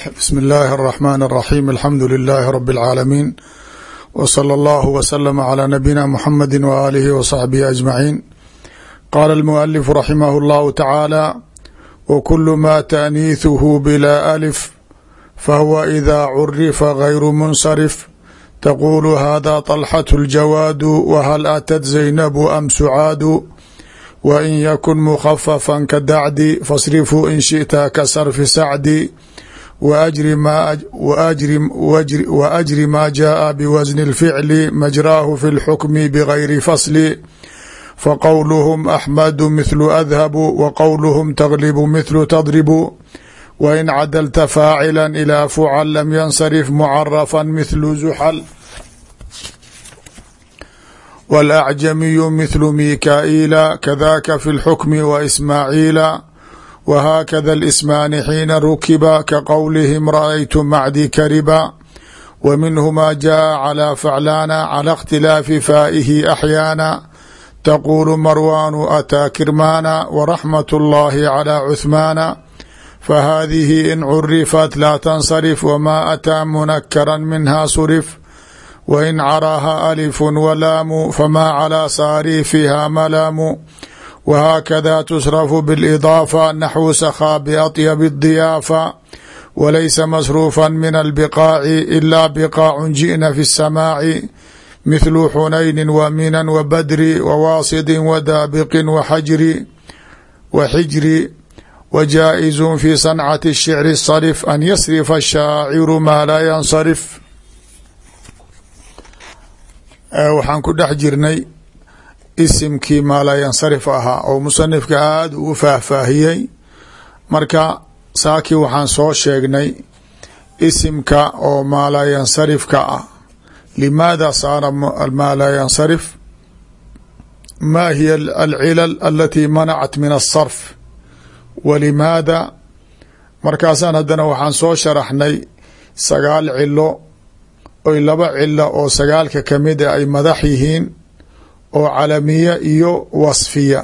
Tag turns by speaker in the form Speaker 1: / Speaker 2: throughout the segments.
Speaker 1: bsm اllahi الرحmn الرaxيm alxamdu لilaahi rb اlcaalamiin w slى اllah wslm عlى nabiyina mxamedi waalihi wصaxbihi aجmaciin qala اlmualifu raximah اllahu tacaala wkulu ma taأniiثuhu bila alif fahuwa ida curifa gayru munsarif taqulu hada طalxaة اljawaadu whal atat zaynabu am sucaadu wain yakun mukhafafa kadacdi fasrifuu in shiئta ka sarfi sacdi waajri ma jaءa bwasni اlficli majraahu fi اlxukmi bgayri fasli faqowluhm axmadu mithlu adhabu waqowluhm taglibu mithlu tadribu wain cadalta faacila ilى fucal lam yansarif mucarafa mithlu zuxal wاlأcjamiyu mithlu mikaa'iila kadaka fi اlxukmi waismaaciila whakada اlismaani xiina rukiba ka qowlihim raأytu macdi kariba wa minhuma jaءa calى faclaana calى اkhtilaafi faa'ihi axyaana taqulu marwaanu ataa kirmaana waraxmat اllahi calى cuhmaana fahadihi in curifat laa tansarif wma ataa munakara minha surif wain caraaha alifu walaamu fama calى saarifiha malaamu whakada tusrafu bاlidaafa naxwu sakhaa baطyab الdiyaafa walaysa masruufa min albiqaaci ila biqaacu jiئna fi الsamaaci mithlu xunayni waminan wabadri wawaasidi wadaabiqi waxajri waxijri wajaaئizu fi sancati الshicri الصarif an yasrifa الshaaciru maa laa yansarif waxaan ku dhex jirnay isimkii maalayansarif ahaa oo musanifka aada uu faahfaahiyey. Marka saakii waxaan soo sheegnay isimka oo maalayansarifka ah. Limaada saara maalayansarif ma hiya alcilal alati manacat min asarf walimaada markaasaan haddana waxaan soo sharaxnay sagaal cilo oy laba cilo oo sagaalka ka mid a ay madax yihiin oo calamiya iyo wasfiya.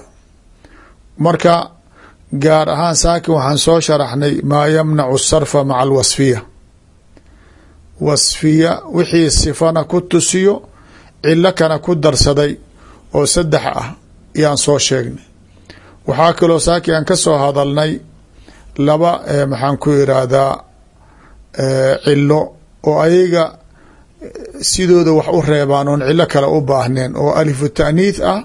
Speaker 1: Marka gaar ahaan saakin waxaan soo sharaxnay maa yamnacu sarfa maca alwasfiya. Wasfiya wixii sifana ku tusiyo cilo kana ku darsaday oo saddex ah yaan soo sheegnay. Waxaa kaloo saakin aan ka soo hadalnay laba maxaan ku irahdaa cilo oo ayaga sidooda wax u reebaan oon cilo kale u baahneen oo alifu taaniith ah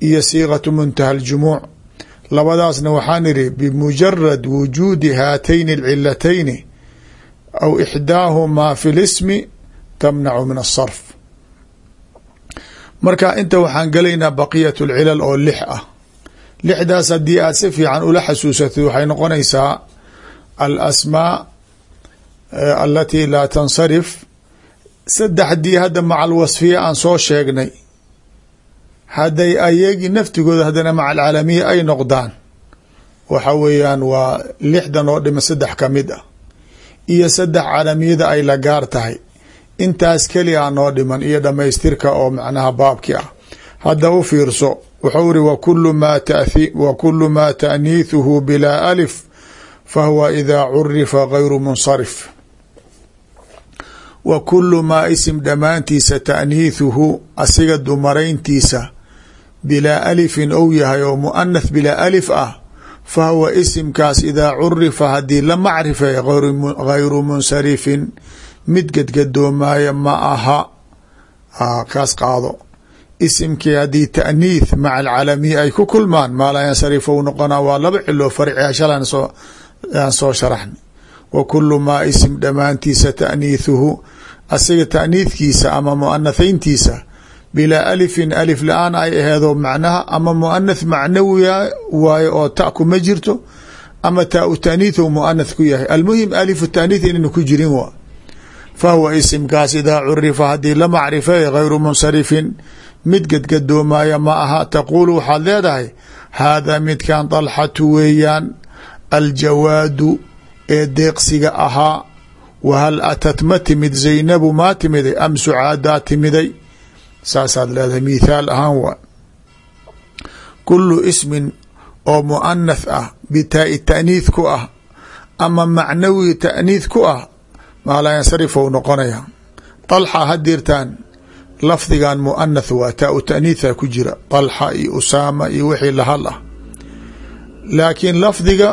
Speaker 1: iyo siiqatu muntaha aljumuuc. Labadaasna waxaan idhi bimujarad wujuudi haatayni alcilatayni aw ixdaahumaa fi lismi tamnacu min asarf marka inta waxaan gelaynaa baqiyat alcilal oo lix ah. Lixdaas haddii aad si fiican ula xasuusatid waxay noqonaysaa alasmaa alati laa tansarif saddexdii hadda maca alwasfiya aan soo sheegnay hadday ayagi naftigooda haddana maca alcaalamiya ay noqdaan waxa weeyaan waa lixdan oo dhima saddex ka mid ah iyo saddex caalamiyada ay la gaar tahay. Intaas keliya noo dhiman iyo dhamaystirka oo macnaha baabki ah. Hadda u fiirso wuxuu iri wa kulu ma taaniithuhu bilaa alif fahuwa idaa curifa gayru munsarif wa kulu maa isim dhammaantiisa taaniithuhu asiga dumarayntiisa bilaa alifin ou yahay oo muanath bilaa alif ah fa huwa isimkaas idaa curifa haddii la macrifay gayru munsarifin mid gedgadoomaayo ma aha. Kaas qaado. Isimkii haddii taaniith maca alcalamiya ay ku kulmaan maa laa yansarif ou noqona waa laba cilo farci shalan aan soo sharaxnay. Wa kulu maa isim dhammaantiisa taaniithuhu asiga taaniithkiisa ama muanahayntiisa bilaa alifin alif la'aan ay aheedo macnaha ama muanath macnawiya waayo oo ta kuma jirto ama taa u taaniith ou muanath ku yahay. Almuhim alifu taaniith inayna ku jirin wa fa huwa isimkaas idaa curifa haddii la macrifay gayru munsarifin mid gadgadoomaya ma aha taquulu waxaad leedahay haadaa midkan dalxatu weeyaan aljawaadu ee deeqsiga ahaa wahal atat ma timid zaynabu maa timiday am sucaadaa timiday saasaad leedahay mithaal ahaan waa kulu ismin oo muanath ah bitaai taaniith ku ah ama macnawi taaniith ku ah maa laa yansarif ou noqonaya طalxa hadirtaan lafdigan muanath waa taa u taaniitha ku jira طalxa iyo usaama iyo wixii lahal ah laakiin lafdiga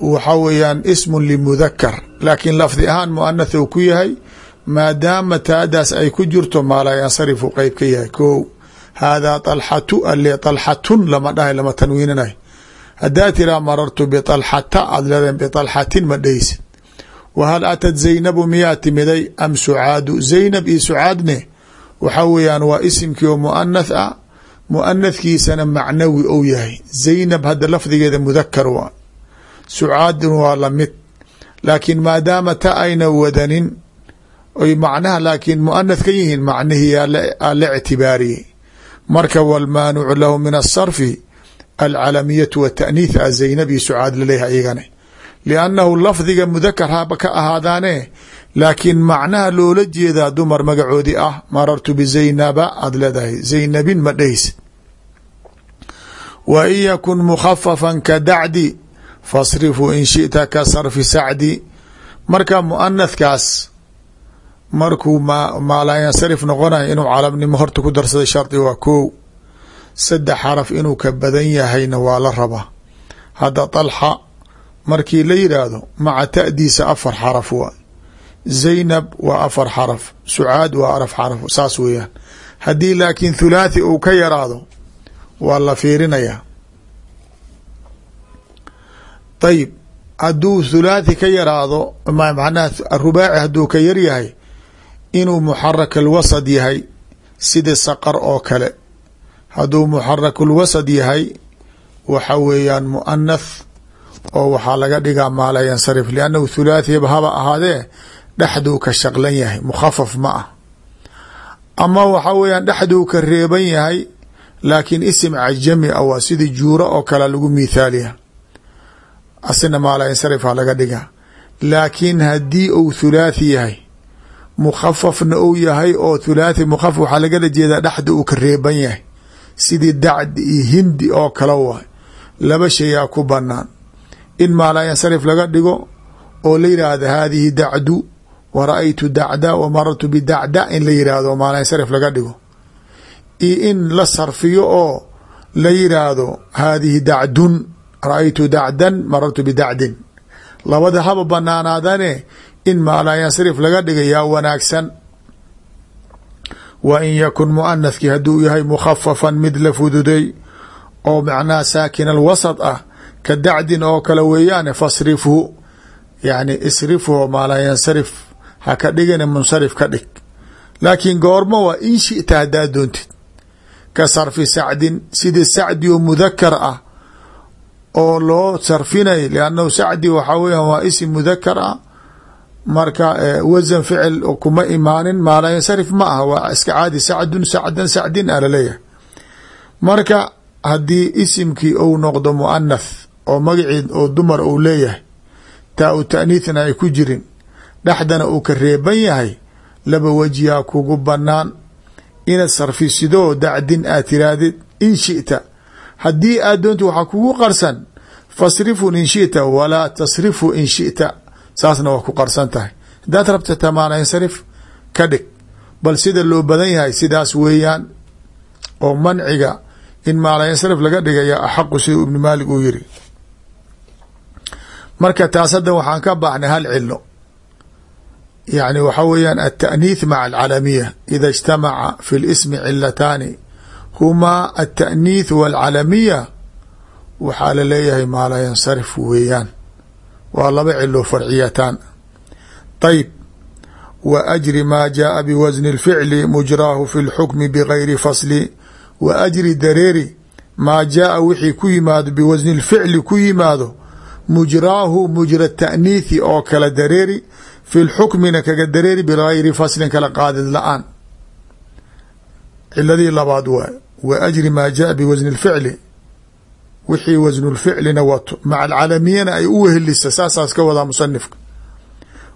Speaker 1: waxa weeyaan ismun limudakar laakiin lafdi ahaan muanath ou ku yahay maadaama taadaas ay ku jirto maala yansarifu qeyb ka yahay. Ko haadaa dalxatu ale dalxatun lama dhahay lama tanwiininayo haddaa tiraa marartu bialxata aad leedahay bialxatin ma dheysid wa hal atad zaynabu miyaa timiday am sucaadu zaynab iyo sucaadne waxa weeyaan waa isimkii oo muanath ah muanathkiisana macnawi ou yahay. Zaynab hadda lafdigeeda mudakar wa sucaadun waa la mid laakiin maadaama ta ayna wadanin oy macnaha laakiin muanath ka yihiin macnihii aa la ictibaariyey. Marka walmaanucu lahu min asarfi alcalamiyatu wataaniith a zaynabi sucaad la leeyahay iyagane. Liannahu lafdiga mudakar haba ka ahaadaane laakiin macnaha loola jeedaa dumar magacoodii ah marartu bizaynaba aad leedahay zaynabin ma dhehis wa in yakun mukhafafan ka dacdi fasrifu in shita ka sarfi sacdi. Marka muanathkaas markuu maa laa yansarif noqonayo inuu calamnimo horta ku darsaday shardi waa kow saddex xaraf inuu ka badan yahayna waa la rabaa. Hadda طalxa markii la yidhaahdo maca ta'diisa afar xaraf waa. Zaynab waa afar xaraf sucaad waa araf xaraf saas weeyaan. Haddii laakiin thulaathi uu ka yaraado waa la fiirinayaa ayib hadduu thulaathi ka yaraado macnaha rubaaci hadduu ka yar yahay inuu muxarak alwasad yahay sida saqar oo kale. Hadduu muxarakulwasad yahay waxa weeyaan muanath oo waxaa laga dhigaa maa laa yansarif liannahu thulaathiba haba ahaadee dhexduu ka shaqlan yahay mukhafaf ma ah. Ama waxa weeyaan dhexduu ka reeban yahay laakiin isim cajami ah waa sidii juuro oo kale lagu mithaaliya asina maa laa yansarif ha laga dhigaa. Laakiin haddii uu thulaathi yahay mukhafafna uu yahay oo thulaathi mukhafaf waxaa lagala jeedaa dhexda uu ka reeban yahay. Sidii dacdi iyo hindi oo kale waay laba shayaa ku banaan in maa laa yansarif laga dhigo oo la yidhaahdo haadihi dacdu wa ra'aytu dacda wa marartu bidacda in la yidhaahdo maa laa yansarif laga dhigo. Iyo in la sarfiyo oo la yidhaahdo haadihi dacdun ra'aytu dacdan marartu bidacdin. Labada haba banaanaadane in maa laa yansarif laga dhiga yaa wanaagsan. Wa in yakun muanathkii hadduu yahay mukhafafan mid la fududay oo macnaha saakin alwasط ah ka dacdin oo kale weeyaane fasrifhu yani isrifhu maa laa yansarif ha ka dhigina munsarif ka dhig. Laakiin goormo waa in shita haddaa doontid. Ka sarfi sacdin sidii sacdi oo mudakar ah oo loo sarfinay liannahu sacdi waxaa weeyaan waa isim mudakar ah. Marka wasan ficil kuma imaanin maa laa yansarif ma aha waa iska caadi sacdun sacdan sacdin a la leeyahay marka haddii isimkii ou noqdo muanath oo magaceed oo dumar uu leeyahay taa u taaniithna ay ku jirin dhexdana uu ka reeban yahay laba wejiyaa kugu banaan inaad sarfisidoo dacdin aad tirahdid in shita haddii aad doonti waxaa kugu qarsan fasrifu in shita walaa tasrifu in shita. Saasna waa ku qarsan tahay. Haddaad rabta tamaana insarif ka dhig bal sida loo badan yahay sidaas weeyaan oo manciga in maala maalansarif laga dhigaya axaqu sida ibnu maalik uu yiri. Marka taas hadda waxaan ka baaxnay hal cilo yani waxa weeyaan alta'niith maca alcalamiya ida ijtamaca fi lismi cilataani humaa altaaniith walcalamiya waxaa la leeyahay maalaa yansarif weeyaan. Waa laba cilo farciyataan. Ayb wa ajri maa jaaa biwasni اlficli mujraahu fi lxukmi bigayri fasli. Wa ajri dareeri maa jaaa wixii ku yimaado biwasni اlficli ku yimaado mujrahu mujra taaniithi oo kala dareeri fi lxukmina kaga dareeri bigayri fasli kala qaadid la'aan. Ciladii labaad waayo wa ajri maa jaa biwasni اlficli wixii wasnu lficlina wato maca alcalamiyana ay u wehelisa saasaas ka wadaa musanifka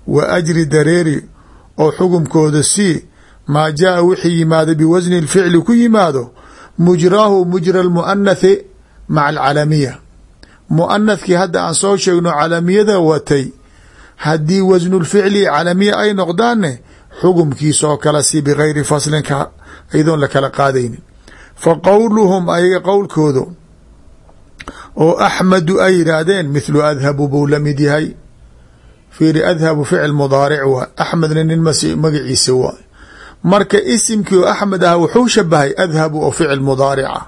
Speaker 1: wa ajri dareeri oo xukumkooda sii maa jaa wixii yimaado biwasni اlficli ku yimaado mujraahu mujra almuanathi maca alcalamiya muanathkii hadda aan soo sheegno calamiyada watay haddii wasnulficli calamiya ay noqdaanne xukumkiisoo kala sii bigayri faslin iyadoon la kala qaadaynin fa qowluhum ayaga qowlkoodu oo axmedu ay yidhaahdeen mithlu adhabu buu la mid yahay. Fiiri adhabu ficil mudaaric waay axmedna nin magaciisa waay marka isimkii oo axmed ah wuxuu shabahay adhabu oo ficil mudaaric ah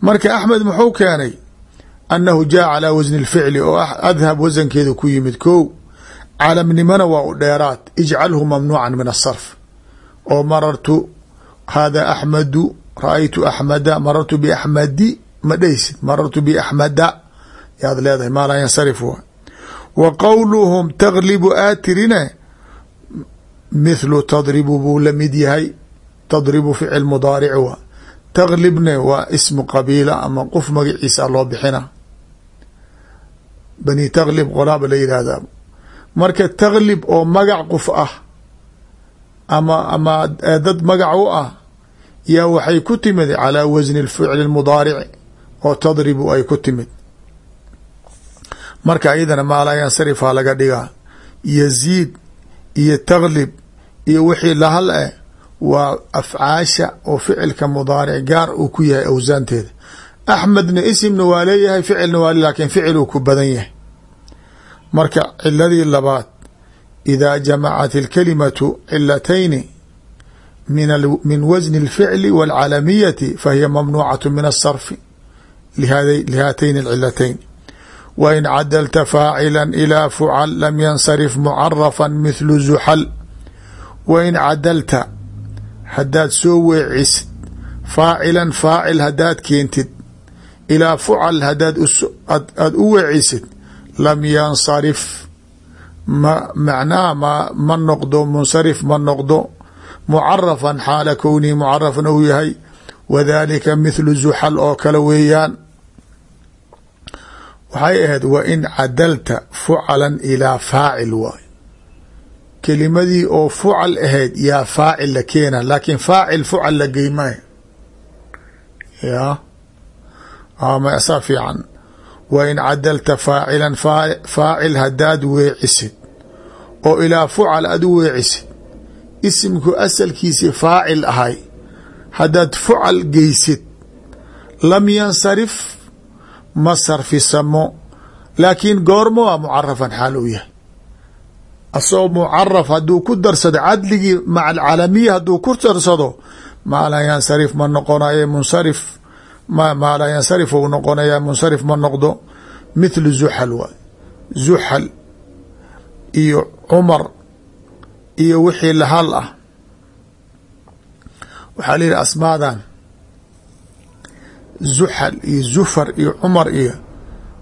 Speaker 1: marka axmed muxuu keenay annahu jaa calaa wasni اlficli oo adhab wasankeeda ku yimid ko calamnimona waa u dheeraad ijcalhu mamnuuca min asarf oo marartu hada axmadu ra'aytu axmada marartu biaxmadi ma dheysid marartu biaxmada yaad leedahay maa laa waay wa qowluhum taglibu aatirine mithlu tadribu buu la mid yahay. Tadribu ficil mudaaric waa. Taglibne waa ismu qabiila ama qof magaciisa loo bixina. Bani taglib qolaaba la yidhaahdaa marka taglib oo magac qof ah ama ama dad magac u ah yaa waxay ku timid calaa wasni ficli mudaarici oo tadribu ay ku timid. Marka iyadana maalaa yansarifaa laga dhigaa. Yaziid iyo taglib iyo wixii lahal eh waa afcaasha oo ficilka mudaaric gaar uu ku yahay awsaanteeda. Axmedna isimna waa leeyahay ficilna waa laakiin ficil uu ku badan yahay. Marka ciladii labaad idaa jamacat ilkalimatu cilatayni min wasni اlficli wاlcalamiyati fahiya mamnuucaة min asarfi lihaatayni اlcilatayn wain cadalta faacila ilaa fucal lam yansarif mucarafa mithlu zuxal wain cadalta haddaad soo weecisid faacilan faacil haddaad keentid ilaa fucal hadaad aad u weecisid lam yansarif ma macnaha ma ma noqdo munsarif ma noqdo mucarafan xaala kownihi mucarafan ou yahay. Wadalika mithlu zuxal oo kale weeyaan. Waxay ahayd wa in cadalta fucalan ilaa faacil waay kelimadii oo fucal ahayd yaa faacil la keena laakiin faacil fucal la geymay ya? Masaa fiican. Wa in cadalta faacilan faacil haddaad weecisid oo ilaa fucal aad u weecisid isimku asalkiisi faacil ahay. Haddaad fucal geysid lam yansarif ma sarfisamo. Laakiin goormo waa mucarafan xaal uu yahay. Asagoo mucaraf hadduu ku darsado cadligii maca alcalamiya hadduu ku darsado maa laa yansarif ma noqonayo munsarif maa laa yansarif ou noqonaya munsarif ma noqdo. Mithlu zuxal waay. Zuxal iyo cumar iyo wixii lahal ah. Waxaa la yihi asmaadan zuxal iyo zufar iyo cumar iyo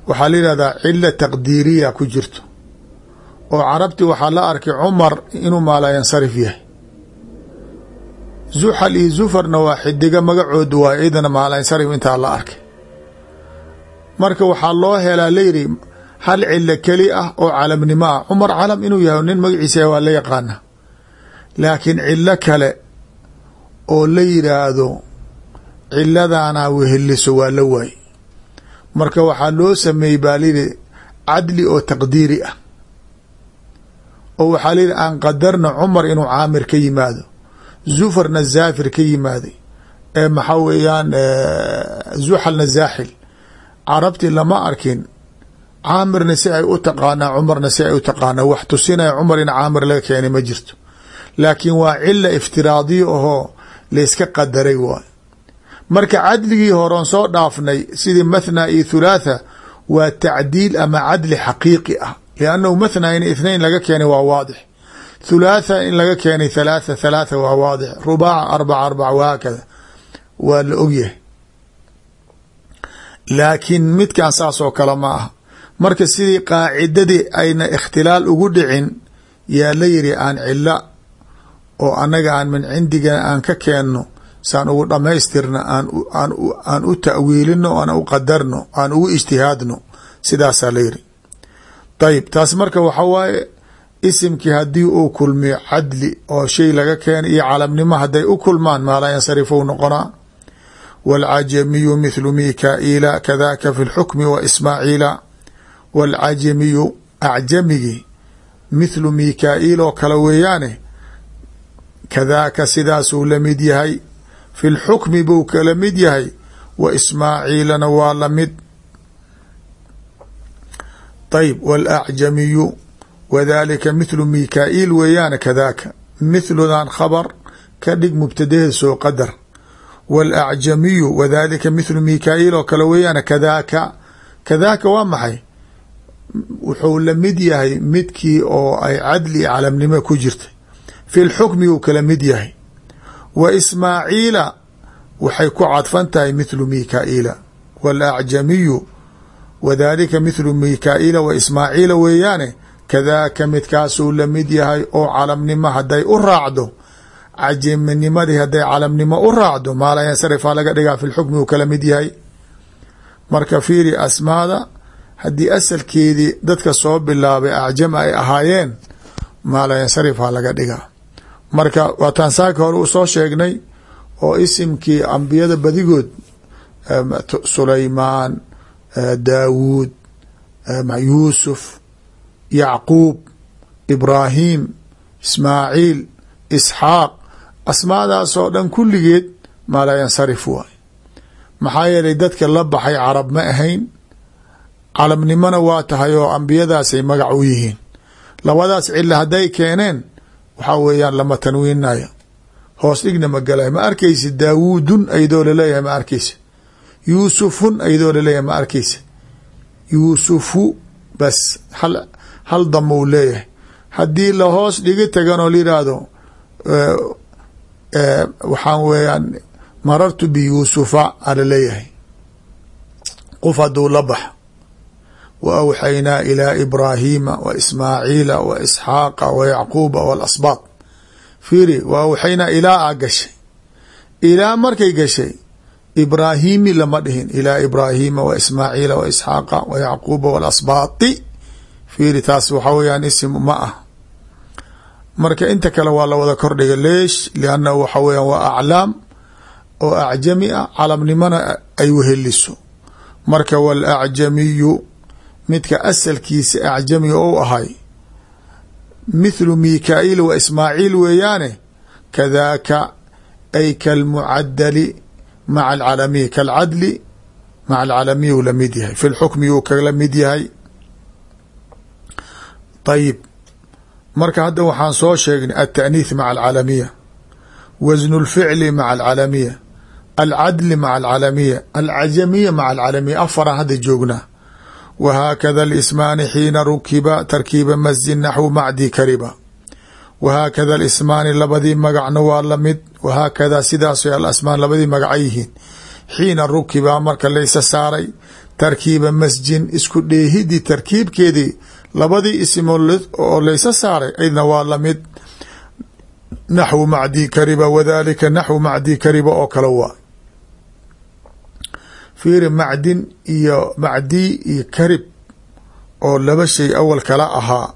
Speaker 1: waxaa la yihahdaa cila taqdiiriya ku jirto. Oo carabti waxaa la arkay cumar inuu maalaa yansarif yahay. Zuxal iyo zufarna waa xidiga magacooda waay idana maalaa yansarif intaa la arkay. Marka waxaa loo helaa layidhi hal cilo keli ah oo calamnimo ah. Cumar calam inuu yahay nin magaciisa waa la yaqaana laakiin cilo kale oo la yidhaahdo ciladana weheliso waa la waay marka waxaa loo sameeyey baa layidhi cadli oo taqdiiri ah. Oo waxaa layidhi aan qadarna cumar inuu caamir ka yimaado zufarna zaafir ka yimaaday ee maxaa weeyaan zuxalna zaaxil carabti lama arkin caamirna si ay u taqaanaa cumarna si ay u taqaanaa wax tusinaya cumar in caamir laga keenay ma jirto laakiin waa cila iftiraadiya ahoo layska qadaray waay. Marka cadligii horon soo dhaafnay sidii mathna iyo thulaatha waa tacdiil ama cadli xaqiiqi ah. Liannahu mathna in ithnain laga keenay waa waadix. Thulaatha in laga keenay thalaatha thalaatha waa waadix. Rubaaca arbaca arbaca wahaakada waa la ogyahay laakiin midkan saas oo kale ma ah marka sidii qaacidadii ayna ikhtilaal ugu dhicin yaa la yiri aan cilo oo annaga aan min cindigana aan ka keenno saan ugu dhamaystirno aan u ta'wiilino aan u qadarno aan ugu ijtihaadno sidaasaa la yiri ayib taas marka waxa waaye isimkii haddii uu kulmiyo cadli oo shay laga keenay iyo calamnimo hadday u kulmaan maalaa yansarif u noqonaa wاlcajamiyu mithlu mikaa'ila kadaka fi اlxukmi wa ismaaciila wاlcajamiyu acjamigi mithlu mikaa'il oo kale weeyaane kadaaka sidaasuu la mid yahay. Fi lxukmi buu kala mid yahay. Wa ismaaciilana waa la mid. Ayb wاlacjamiyu wadalika mithlu mikaa'il weeyaane kadaaka mithludan khabar ka dhig mubtadaheed soo qadar. Wاlacjamiyu wadalika mithlu mikaa'il oo kale weeyaane kadaaka kadaaka waa maxay? Wuxuu la mid yahay midkii oo ay cadli calamnimo ku jirtay fi lxukmi uu kala mid yahay. wa ismaaciila waxay ku cadfan tahay mithlu mikaa'ila wاlacjamiyu wadalika mithlu mikaa'ila wa ismaaciila weeyaane kadaaka midkaasuu la mid yahay oo calamnimo hadday u raacdo cajaminimadii hadday calamnimo u raacdo maala yansarifaa laga dhigaa fi uu kala mid yahay. Marka fiiri asmaada haddii asalkeedii dadka soo bilaabay acjam ay ahaayeen maala yansarifaa laga dhigaa marka waataan saaka hore u soo sheegnay oo isimkii ambiyada badigood sulaymaan daawuud yuusuf yacquub ibraahim ismaaciil isxaaq asmaadaasoo dhan kulligeed maa laa yansarif waay. Maxaa yeelay dadka la baxay carab ma ahayn carabnimona waa tahay oo ambiyadaasay magac u yihiin. Labadaas cilo hadday keeneen waxaa weeyaan lama tanwiinayo hoos dhigna ma galay ma arkaysid daawuudun aydoo la leeyahay ma arkaysid? Yuusufun aydoo la leeyahay ma arkaysid? Yuusufu bas hal hal damou leeyahay. Haddii lahoos dhigi taganoo layidhaahdo waxaan weeyaan marartu biyuusufa ala leeyahay. Qof hadduu la bax wa awxaynaa ilaa ibraahiima wa ismaaciila wa isxaaqa wa yacquuba walasbaad fiiri wa awxaynaa ilaa a gashay ilaa markay gashay ibraahiimi lama dhihin ilaa ibraahiima wa ismaaciila wa isxaaqa wa yacquuba walasbaati fiiri taas waxaa weyaan isim ma ah marka inta kale waa la wada kordhiga leesh liannahu waxa weeyaan waa aclaam oo acjami ah calamnimona ay weheliso marka waalacjamiyu midka asalkiisa acjami ou ahay. Mithlu mikaa'il wa ismaaciil weeyaane kadaaka ay kalmucadali maca alcalamiy kalcadli maca alcalamiy u la mid yahay. Fi lxukmi uu kala mid yahay. Ayib marka hadda waxaan soo sheegnay alta'niith maca alcalamiya wasnu اlficli maca alcalamiya alcadli maca alcalamiya alcajamiya maca alcalamiya afaran hadda joognaa wahaakada alismaani xiina rukiba tarkiiba masjid naxwu macdi kariba wahaakada alismaani labadii magacna waa la mid wahaakada sidaasay alasmaan labadii magaca yihiin xiina rukiba marka laysa saaray tarkiiba masjin isku dheehidii tarkiibkeedii labadii isim oo laysa saaray aydna waa la mid naxwu macdi kariba wadalika naxwu macdi kariba oo kale waa fiiri macdin iyo macdi iyo karib oo laba shay awal kala ahaa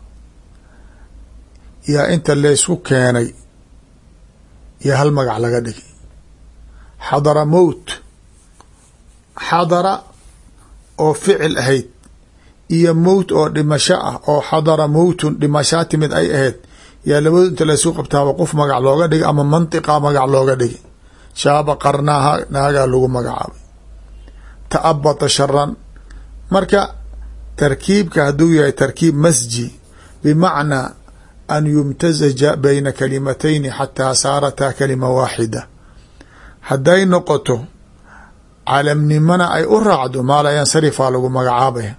Speaker 1: yaa inta laysku keenay iyo hal magac laga dhigay. Xadara mowt xadara oo ficil ahayd iyo mowt oo dhimasho ah oo xadara mowtun dhimashaa timid ay ahayd yaa labadu inta laysku qabtaaba qof magac looga dhigay ama mantiqa magac looga dhigay. Shaaba qarnaaha naagaa lagu magacaabay taabata sharan marka tarkiibka hadduu yahay tarkiib masji bimacnaa an yumtazaja bayna kalimatayni xataa saarataa kalima waaxida hadday noqoto calamnimona ay u raacdo maa laa yansarifaa lagu magacaabaya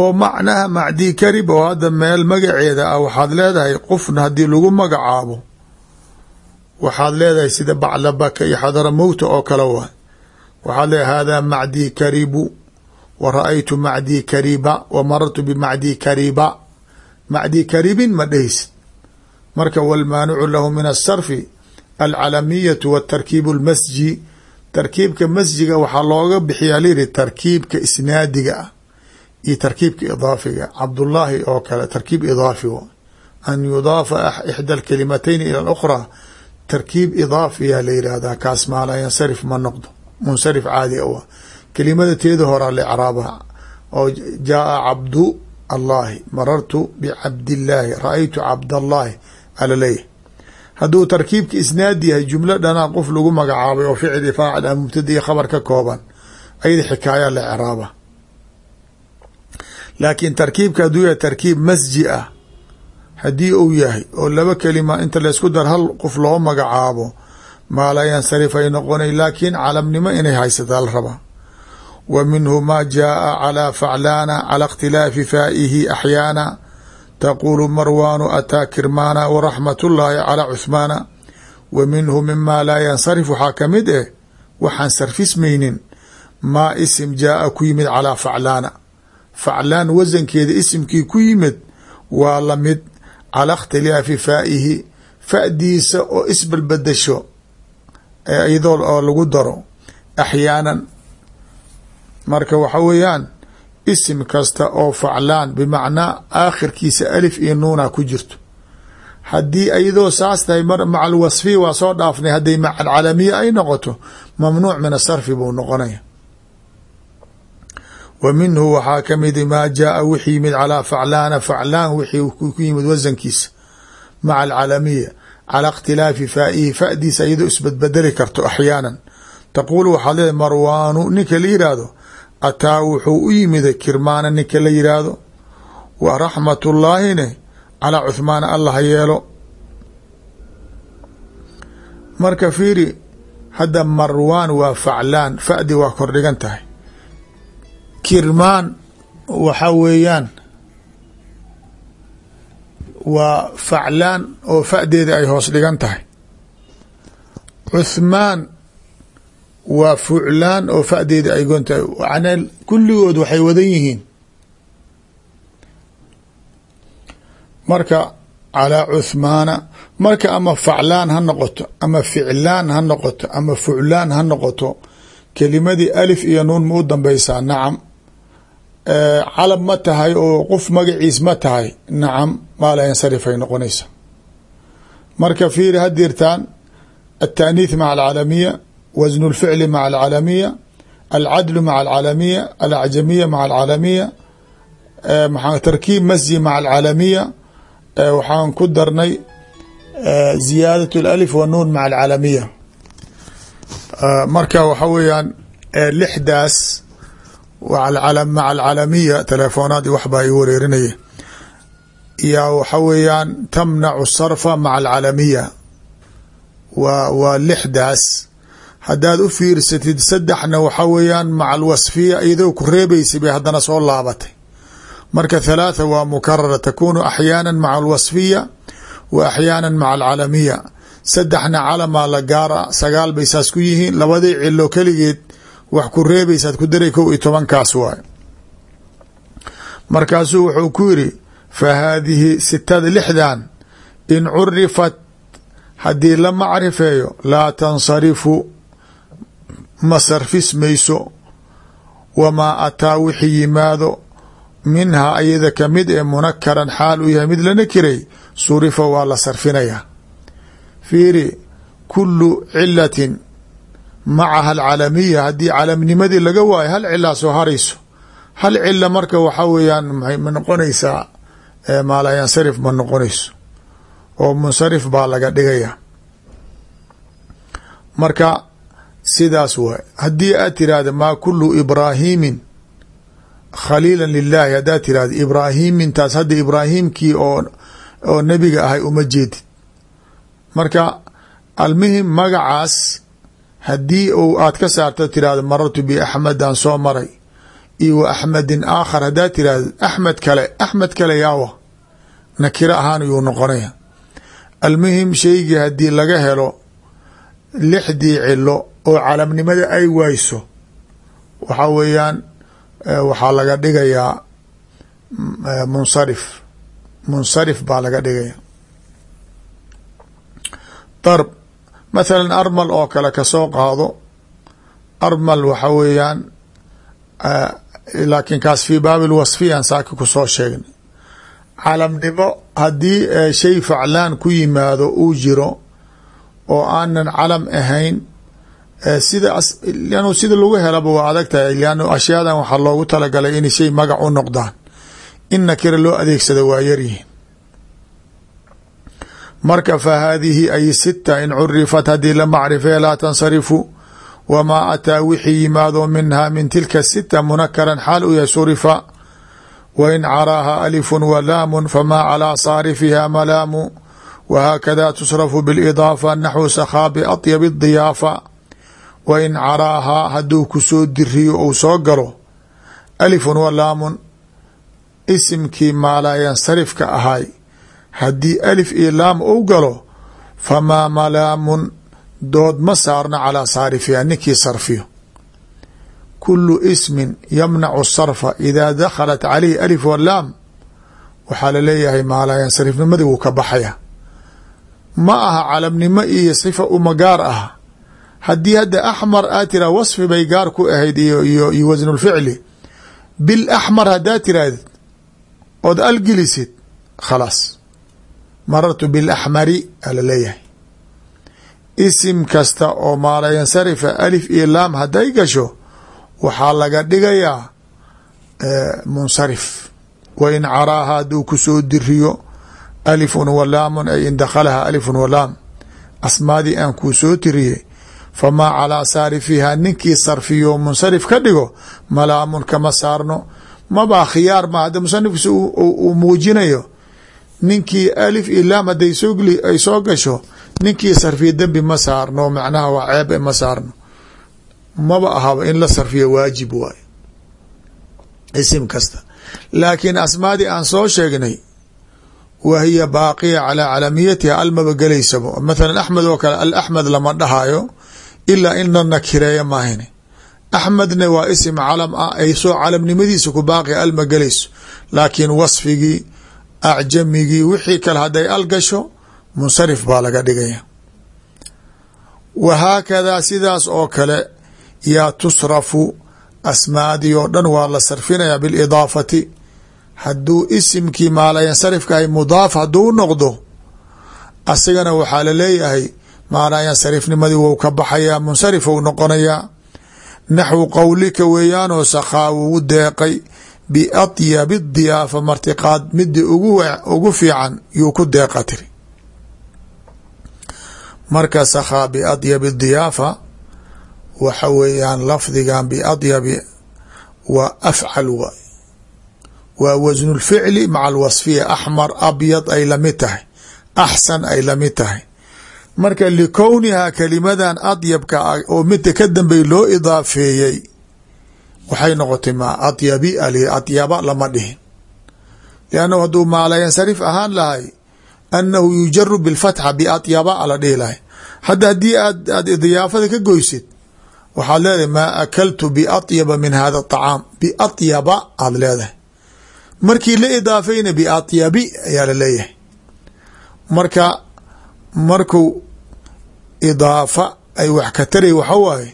Speaker 1: oo macnaha macdii karib oo hadda meel magaceeda ah waxaad leedahay qofna haddii lagu magacaabo waxaad leedahay sida baclabaka iyo xadara mowta oo kale waay waxaad leedahay hada macdii karibu wa ra'aytu macdii kariba wa marartu bimacdii kariba. Macdii karibin ma dhehaysid marka walmaanicu lahu min asarfi alcalamiyatu watarkiibu almasji. Tarkiibka masjiga waxaa looga bixiyaa layidhi tarkiibka isnaadiga ah iyo tarkiibka idaafiga. Cabdullaahi oo kale tarkiib idaafi w an yudaafa ixda alkalimatayni ila alukhraa tarkiib idaafiya la yihahdaa kaas maala yansarif ma noqdo munsarif caadi a kelimada teeda horaa la icraabaha oo jaaa cabdu allahi marartu bicabdillaahi ra'aytu cabdallahi alaleeyahy hadduu tarkiibka isnaad yahay jumlo dhanaa qof lagu magacaabay oo ficli faacil a mubtada iyo khabar ka kooban ayada xikaaya la icraaba laakiin tarkiibka hadduu yahay tarkiib masji ah haddii uu yahay oo laba kelima inta laysku dar hal qof loo magacaabo maa laa yansarif ay noqonay laakiin calamnimo inay haysataa la rabaa wa minhu ma jaaa calaa faclaana cala اkhtilaafi faa'ihi axyaana. Taqulu marwaanu ataa kirmaana waraxmat ullaahi calaa cuhmaana wa minhu mima laa yansarif waxaa ka mid eh waxaan sarfismaynin maa isim jaaa ku yimid calaa faclaana. Faclaan wasankeeda isimkii ku yimid waa la mid cala اkhtilaafi faa'ihi fa'diisa oo isbalbadasho iyadoo oo lagu daro axyaanan. Marka waxa weeyaan isim kasta oo faclaan bimacnaa aakhirkiisa alif iyo nuuna ku jirto. Haddii iyadoo saas tahay maca alwasfiya waa soo dhaafnay hadday maca alcalamiya ay noqoto mamnuuc min asarfi buu noqonaya. Wa minhu waxaa ka mid maa jaaa wixii yimid calaa faclaana faclaan wixii ku yimid wasankiisa maca alcalamiya calى اkhtilaafi faa'ihi fa'diisa iyadoo isbadbedeli karto axyaanan taquulu waxaad leedahay marwaanu ninka la yidhaahdo ataa wuxuu u yimiday kirmaana ninka la yidhaahdo wa raxmat ullaahine calaa cuhmaana allah yeelo marka fiiri hadda marwaan waa faclaan fa'di waa kordhigan tahay kirmaan waxa weeyaan waa faclaan oo fa'deeda ay hoos dhigan tahay. Cuthmaan waa fuclaan oo fa'deeda ay gon tahay. Macnaa kulligood waxay wadan yihiin. Marka calaa cuthmaana marka ama faclaan ha noqoto ama ficlaan ha noqoto ama fuclaan ha noqoto kelimadii alif iyo nuun ma u dambeysaa nacam calab ma tahay oo qof magaciis ma tahay nacam maa laa yansarif ay noqonaysa marka fiiri hadirtaan التأنيث مع العالمية وزن الفعل مع العالمية العدل مع العالمية الأعجمية مع العالمية تركيب مسجي مع العالمية waxaan ku darnay زiyaadaة الألف والnuun مع العaalamiية marka waxa weeyaan lixdaas maca alcaalamiya teleefoonaadii waxbaa i wareerinaya yaa waxa weeyaan tamnacu sarfa maca alcaalamiya wa waa lixdaas haddaad u fiirsatid saddexna waxa weeyaan maca alwasfiya iyadoo ku reebeysay bay haddana soo laabatay marka thalaatha waa mukarara takunu axyaana maca alwasfiya wa axyaana maca alcaalamiya saddexna calamaa la gaara sagaal bay saas ku yihiin labadii cilo keligeed wax ku reebaysaad ku daray kow iyo tobankaas waay. Markaasuu wuxuu ku yiri fa haadihi sitada lixdan in curifat haddii la macrifeeyo laa tansarifu ma sarfismayso wamaa ataa wixii yimaado minhaa ayada ka mid ee munakaran xaal uu yahay mid la nakiray surifa waa la sarfinayaa fiiri kulu cilatin macaha alcaalamiya haddii calamnimadii laga waayo hal cilaa soo harayso. Hal cila marka waxa weeyaan ma noqonaysaa maalaa yansarif ma noqonayso oo munsarif baa laga dhigaya. Marka sidaas waay. Haddii aad tirahda maa kulu ibraahimin khaliila lilaahi haddaad tirahda ibraahimintaas hadda ibraahimkii oo oo nebiga ahay uma jeedid marka almuhim magacaas haddii u aad ka saarto tirahdo marartu biaxmedan soo maray. Iyo wa axmedin aakhar haddaad tirahdo axmed kale axmed kale yaawa nakiro ahaan yuu noqonaya. Almuhim shaygii haddii laga helo lixdii cilo oo calamnimada ay wayso waxaa weeyaan waxaa laga dhigayaa munsarif munsarif baa laga dhigaya darb mathalan armal oo kale ka soo qaado. Armal waxa weeyaan laakiin kaas fii baabi lwasfiyan saaki ku soo sheegnay. Calamnimo haddii shay faclaan ku yimaado uu jiro oo aanan calam ahayn sida lannu sida lagu helaba waa adag tahay lannu ashyaadan waxaa loogu talagalay inay shay magac u noqdaan. In nakira loo adeegsado waa yaryihiin marka fa haadihi ay sita in curifat haddii la macrifee laa tansarifu wamaa ataa wixii yimaado minha min tilka sita munakaran xaal u yahay surifa wain caraaha alifun walaamun famaa calaa saarifiha malaamu wahaakada tusrafu biاlidaafa naxwu sakhaa biaطyab اdiyaafa wain caraahaa hadduu kusoo diriyo ou soo galo alifun walaamun isimkii maalayansarifka ahay haddii alif iyo laam ou galo famaa malaamun dood ma saarno calaa saarifiha ninkii sarfiyo. Kulu ismin yamnacu sarfa idaa dakhalat calayhi alif walaam waxaa la leeyahay maalayansarifnimadii wuu ka baxaya. Ma aha calamnimo iyo sifa uma gaar ah. Haddii hadda axmar aa tiraa wasfi bay gaar ku ahayd iyo wasnulficli bil axmar haddaa tirahdid ood algelisid khalaas marartu bilaxmari aa la leeyahay isim kasta oo maalayansarifa alif iyo laam hadday gasho waxaa laga dhigayaa munsarif. Wa in caraaha hadduu ku soo diriyo alifun walaamun ay in dakhalaha alifun walaam asmaadii aan kuu soo tiriyey famaa calaa saarifiha ninkii sarfiyo munsarif ka dhigo malaamun kama saarno. Mabaa khiyaar ma hadda musanifkiisa uu muujinayo ninkii alif iyo laam hadday ay soo gasho ninkii sarfiya dembi ma saarno macnaha waa ceeb ma saarno. Maba ahaba in la sarfiyo waajib waay. Isim kasta. Laakiin asmaadii aan soo sheegnay wa hiya baaqiya calaa calamiyatiha almaba gelaysabo. Mathalan axmed oo kale alaxmed lama dhahayo ilaa in la nakireeya maahine axmedna waa isim calam ah ay soo calamnimadiisa ku baaqi alma gelayso acjamigii wixii kale hadday al gasho munsarif baa laga dhigaya. Wahaakadaa sidaas oo kale yaa tusrafu asmaadii oo dhan waa la sarfinaya bilidaafati. Hadduu isimkii maalayansarifkahay mudaaf hadduu noqdo asigana waxaa la leeyahay maalayansarifnimadii wou ka baxayaa munsarif ou noqonayaa. Naxwu qowlika weeyaanoo sakhaa wuu deeqay biatyabi diyaafa martiqaad midii ugu fiican yuu ku deeqa tiri. Marka sakhaa biatyabi diyaafa waxa weeyaan lafdigan biatyabi waa afcal waay waa wasnu lficli maca alwasfiya axmar abyad ay la mid tahay axsan ay la mid tahay. Marka likownihaa kelimadan adyabka ah oo midka ka dambey loo idaafeeyey waxay noqotay ma atyabi atyaba lama dhihin. Liannahu hadduu maalayansarif ahaan lahay annahu yujaru bilfatxa biatyaba ala dhihi lahay. Hadda haddii aad aad ka goysid waxaad leedahay maa akaltu biatyaba min hada aطacaam biatyaba aad leedahay. Markii la idaafayna biatyabi ayaa la leeyahay. Marka marku idaafa ay wax ka taray waxa waaye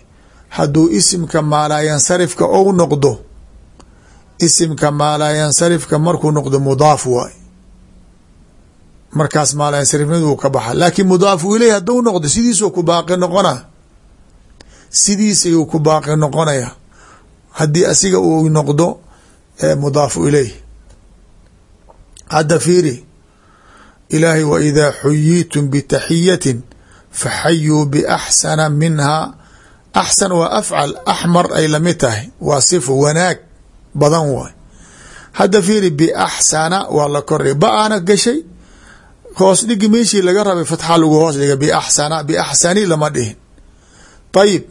Speaker 1: hadduu isimka maalayansarifka ou noqdo isimka maalayansarifka markuu noqdo mudaaf waay. Markaas maalayansarifnimadu wuu ka baxa laakiin mudaafu ileyh hadduu noqdo sidiisuu ku baaqi noqona sidiisayuu ku baaqi noqonaya. Haddii asiga uu noqdo mudaafu ileyh hadda fiiri ilaahay wa idaa xuyiitum bitaxiyatin faxayuu biaxsana minhaa axsan waa afcal axmar ay la mid tahay. Waa sifo wanaag badan waay. Hadda fiiri biaxsana waa la koray ba'ana gashay hoos dhigi meeshii laga rabay fatxa lagu hoos dhiga biaxsana biaxsani lama dhihin. Ayib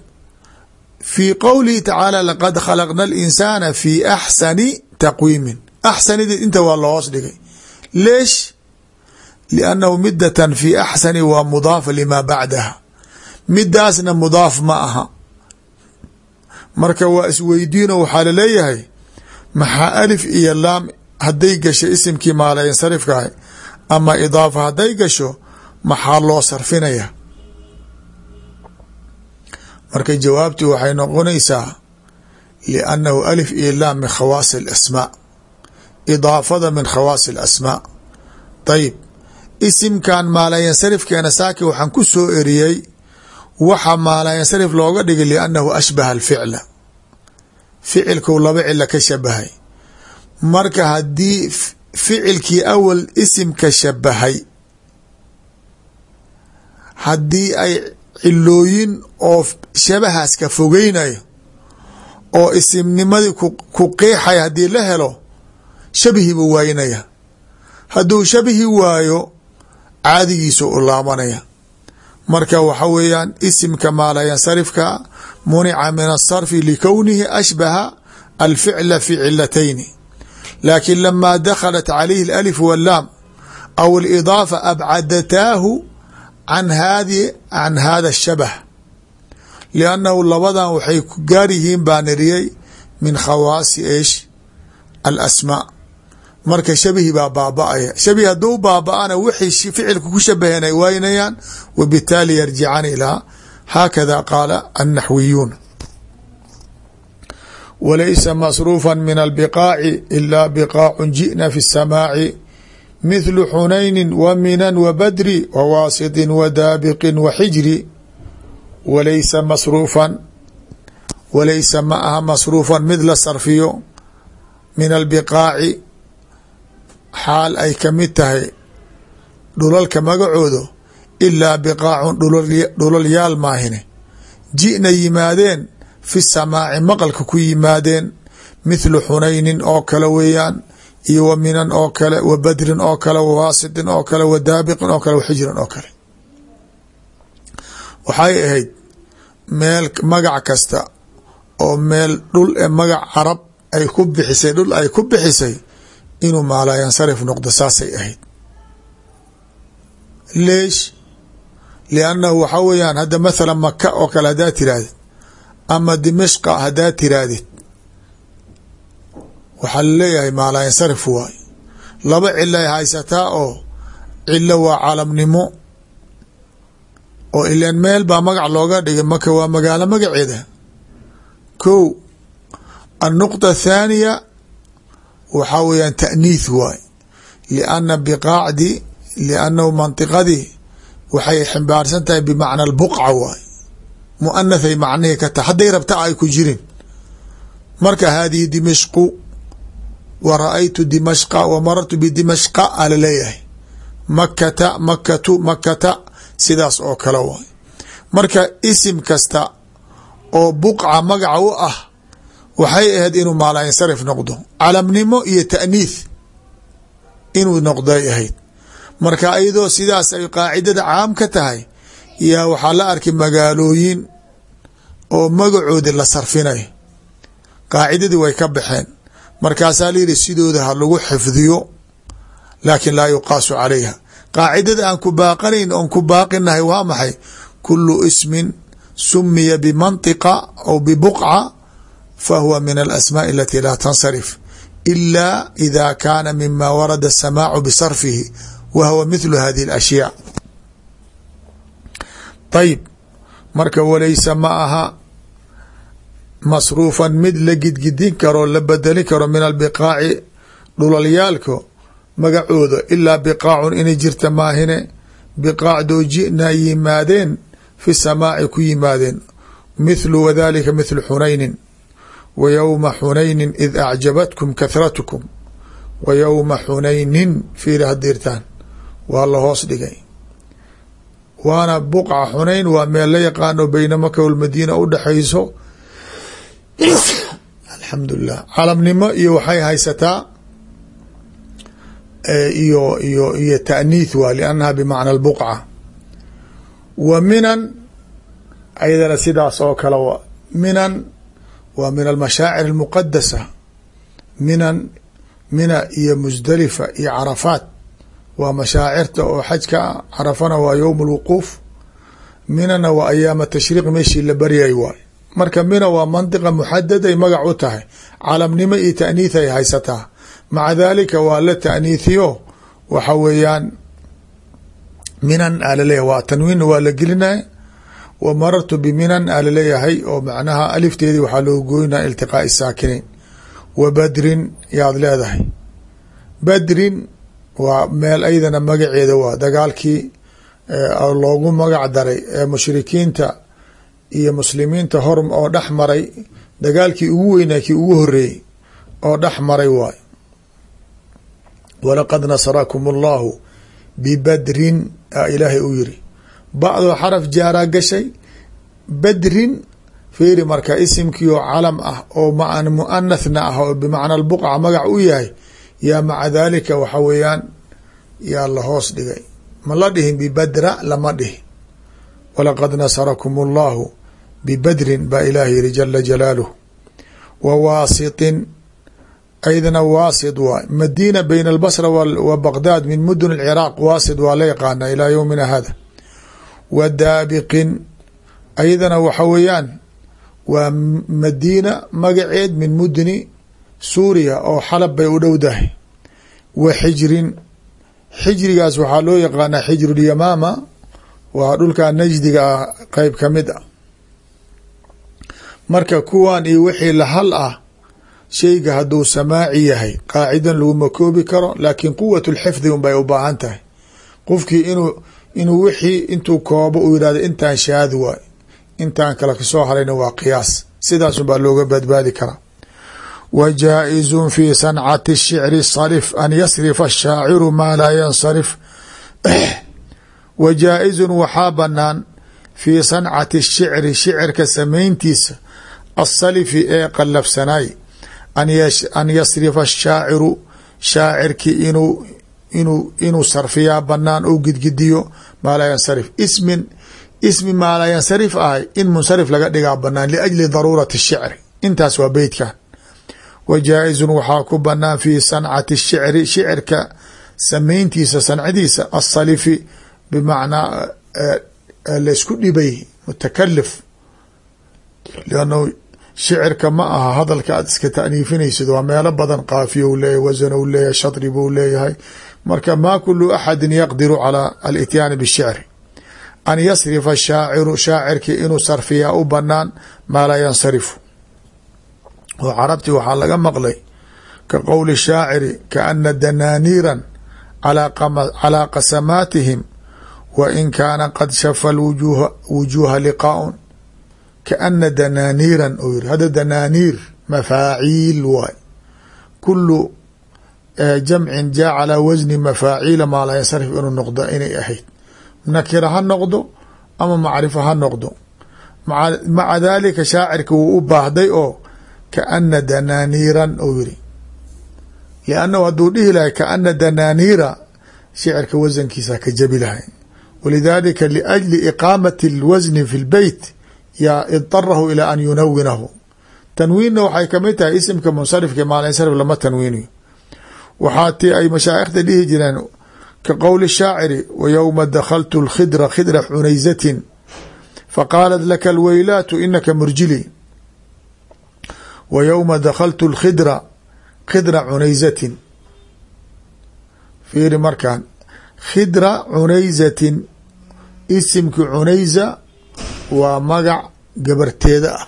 Speaker 1: fii qowlihi tacaala laqad khalaqna alinsaana fii axsani taqwiimin. Axsanidi inta waa la hoos dhigay. Leesh? Liannahu midatan fii axsani waa mudaafa limaa bacdaha midaasna mudaaf ma aha. Marka waa isweydiino waxaa la leeyahay maxaa alif iyo laam hadday gasho isimkii maalayansarifkahay ama idaafa hadday gasho maxaa loo sarfinaya? Marka jawaabtii waxay noqonaysaa liannahu alif iyo laam min khawaasi alasmaa idaafada min khawaasi alasmaa ayib isimkan maalayansarifkeena saaki waxaan ku soo eriyey waxa maalayansarif looga dhigay liannahu ashbaha alficla. Ficilkuu laba cilo ka shabahay. Marka haddii ficilkii awal isimka shabahay haddii ay cilooyin oo shabahaas ka fogeynayo oo isimnimadii ku qeexaya haddii la helo shabihi buu waayinaya hadduu shabihi waayo caadigiisu u laabanaya marka waxa weeyaan isimka maalayansarifka munica min asarfi likownihi ashbaha alficla fi cilatayni laakin lama dakhalat calayhi alif wallaam aw alidaafa abcadataahu can hadi can hada ashabah liannahu labadan waxay gaar yihiin baa niriyey min khawaasi ish alasmaa marka shabihi baa baaba'aya. Shabihi hadduu baaba'ana wixii ficilka ku shabahen ay waynayaan wabitaali yarjican ilaa haakada qaala annaxwiyuun. Walaysa masruufa min albiqaaci ilaa biqaacun ji'na fi samaaci mithlu xunayni wa minan wa badri wa waasitin wa daabiqin wa xijri. Walaysa masruufan walaysa ma aha masruufan mid sarfiyo min albiqaaci xaal ay ka mid tahay dhulalka magacoodo ilaa biqaacun dhulalyaal maahine. Ji'na yimaadeen fi samaaci maqalka ku yimaadeen mithlu xunaynin oo kale weeyaan iyo wa minan oo kale wa badrin oo kale wa waasitin oo kale wa daabiqin oo kale wa xijrin oo kale. Waxay ahayd meel magac kasta oo meel dhul e magac carab ay ku bixisay dhul ay ku bixisay inuu maalayansarif noqdo saasay ahayd. Leesh liannahu waxaa weeyaan hadda mathala maka oo kale haddaad tirahdid ama dimashqa haddaad tirahdid waxaa la leeyahay maalayansarif waay. Laba cilay haysataa oo cilo waa calamnimo oo ilan meel baa magac looga dhigay maka waa magaalo magaceeda. Ko annuqطa athaaniya waxaa weeyaan taأniith waay. Lianna biqaacdi liannahu mantiqadii waxay ximbaarsan tahay bimacna albuqca waay. Muanathay macnihii ka tahay. Hadday rabta ay ku jirin. Marka haadihi dimashqu wa ra'aytu dimashqa wa marartu bidimashqa a la leeyahay makata makatu makata sidaas oo kale waay. Marka isim kasta oo buqca magaca u ah waxay ahayd inuu maalayansarif noqdo. Calamnimo iyo taaniith inuu noqday ahayd. Marka iyadoo sidaas ay qaacidada caam ka tahay yaa waxaa la arkay magaalooyin oo magacoodi la sarfinay. Qaacidadii way ka baxeen. Markaasaa la yidhi sidooda ha lagu xifdiyo laakin laa yuqaasu calayha. Qaacidada aan ku baaqanayn oon ku baaqinahay waa maxay? Kulu ismin sumiya bimantiqa aw bibuqca fahuwa min alasmaaءi alati laa tansarif ila ida kaana mima warada asamaacu bisarfihi wa huwa mithlu hadihi اlashyaa ayib marka walaysa ma aha masruufan mid la gidgidin karo la bedeli karo min albiqaaci dhulalyaalka magacooda ilaa biqaacun inay jirta maahine biqaacdoo ji'naa yimaadeen fi samaaci ku yimaadeen mithlu wadalika mithlu xunaynin wa yowma xunaynin id acjabatkum kahratkum wa yowma xunaynin fiiri hadirtaan waa la hoos dhigay waana buqca xunayn waa meel la yaqaano beyna maka walmadiina u dhexayso alxamdulilah calamnimo iyo waxay haysataa iyo iyo iyo taaniith waa liannaha bimacna albuqca wa minan ayadana sidaas oo kale minan waa min almashaacir almuqadasa minan mina iyo musdalifa iyo carafaat. Waa mashaacirta oo xajka carafana waa yowm اlwuquuf minana waa ayaama tashriiq meeshii la baryay waay marka mina waa mantiqa muxadaday magac u tahay calamnimo iyo taaniith ay haysataa. Maca dalika waa la taaniithiyo waxa weeyaan minan a la leeyahay waa tanwiinna waa la gelinaya wa marartu biminan a la leeyahay oo macnaha alifteedii waxaa loo goynaya iltiqaa'i saakinayn wa badrin yaad leedahay. Badrin waa meel aydana magaceeda waa dagaalkii loogu magac daray ee mushrikiinta iyo muslimiinta hor oo dhex maray dagaalkii ugu weynaa kii ugu horeeyey oo dhex maray waay walaqad nasarakum allahu bibadrin a ilaahay u yiri bacdoo xaraf jaaraa gashay badrin fiiri marka isimkii oo calam ah oo muanathna ah oo bimacna lbuqca magac u yahay yaa maca daalika waxa weeyaan yaa la hoos dhigay. Ma la dhihin bibadra lama dhihin walaqad nasarakum allahu bibadrin baa ilaah yiri jala jalaaluh wa waasitin aydana waasid waay madiina bayna albasra wa baqdaad min mudun alciraaq waasid waa la yaqaana ilaa yowmina hada wa daabiqin ayadana waxa weeyaan waa madiina magaceed min mudni suuriya oo xalab bay u dhowdahay. Wa xijrin xijrigaas waxaa loo yaqaanaa xijrulyamaama waa dhulka najdiga ah qeyb ka mid ah. Marka kuwan iyo wixii lahal ah shayga hadduu samaaci yahay qaacidan laguma koobi karo laakiin quwat lxifdi un bay u baahan tahay. Qofkii inuu inuu wixii intuu koobo uu yihahdo intaan shaad waay intaan kale ka soo harayna waa qiyaas. Sidaasun baa looga badbaadi karaa. Wa jaa-izun fi sancati shicri sarif an yasrifa ashaaciru maa laa yansarif. Wa jaa-izun waxaa banaan fii sancati shicri shicirka samayntiisa asalifi ee qallafsanaay. An yasrifa ashaaciru shaacirkii inuu inuu inuu sarfiyaa banaan ou gidgidiyo maa laa yansarif. Ismin ismi maa laa yansarif ahay in munsarif laga dhigaa banaan liajli daruurati shicri. Intaas waa beytkan wa jaa-izun waxaa ku banaan fii sancati shicri shicirka samayntiisa sancadiisa asalifi bimacnaa laysku dhibay mutakalif liannahu shicirka ma aha hadalka aad iska taaniifinaysid waa meelo badan qaafiya u leeyahy wasan u leeyahay shadri buu leeyahay marka ma kulu axadin yaqdiru calaa alityaani bishicri an yasrifa shaaciru shaacirkii inuu sarfiyaa u banaan maa laa yansarifu. Oo carabti waxaa laga maqlay ka qowli shaaciri kaana danaaniiran calaa qasamaatihim wa in kaana qad shafa wujuuha liqaaun kaana danaaniiran uu yiri hada danaaniir mafaaciil waay. Kulu jamcin jaa calaa wasni mafaaciila maa laa yansarif inuu noqdo inay ahayd. Nakira ha noqdo ama macrifo ha noqdo. Maca daalika shaacirka wuu u baahday oo kaana danaaniiran uu yiri liannahu hadduu dhihi lahay kaana danaaniira shicirka wasankiisa ka jabi lahay. Walidaalika liajli iqaamati اlwasni fi lbeyt yaa idarahu ilaa an yunawinahu tanwiinna waxay ka mid tahay isimka munsarifka maalinsarif lama tanwiiniyo waxaa ti ay mashaa'ikhda dhihi jireen ka qowli shaaciri wa yowma dakhaltu lkhidra khidra cunaysatin faqaalat laka alweylaatu inaka murjili. Wa yowma dakhaltu lkhidra khidra cunaysatin fiiri markaan khidra cunaysatin isimki cunaysa waa magac gabarteeda ah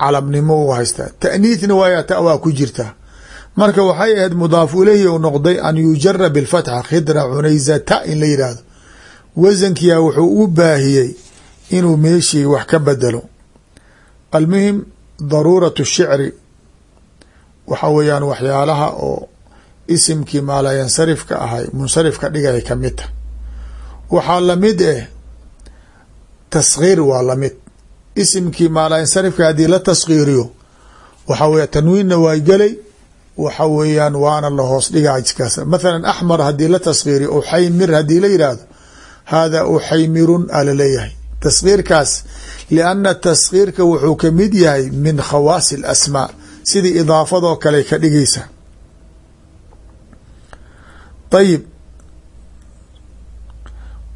Speaker 1: calabnimo u haystaa taaniithna waaya ta waa ku jirtaa marka waxay ahayd mudaafu ileyhi u noqday an yujara bilfatxa khidra cunaysata in la yidhaahdo wasankiyaa wuxuu u baahiyey inuu meeshii wax ka bedelo almuhim daruuratu shicri. Waxa weeyaan waxyaalaha oo isimkii maalayansarifka ahay munsarifka dhigay ka mid tah waxaa la mid eh taskhiir waa la mid isimkii maalayansarifka haddii la taskhiiriyo waxa weya tanwiinna waa gelay waxa weeyaan waana la hoos dhigaas mathalan axmar haddii la taskhiiriyo uxaymir haddii la yidhaahdo hada uxaymirun a la leeyahay taskhiirkaas lianna taskhiirka wuxuu ka mid yahay min khawaasi alasmaa sidii idaafadoo kale ka dhigaysa. Ayib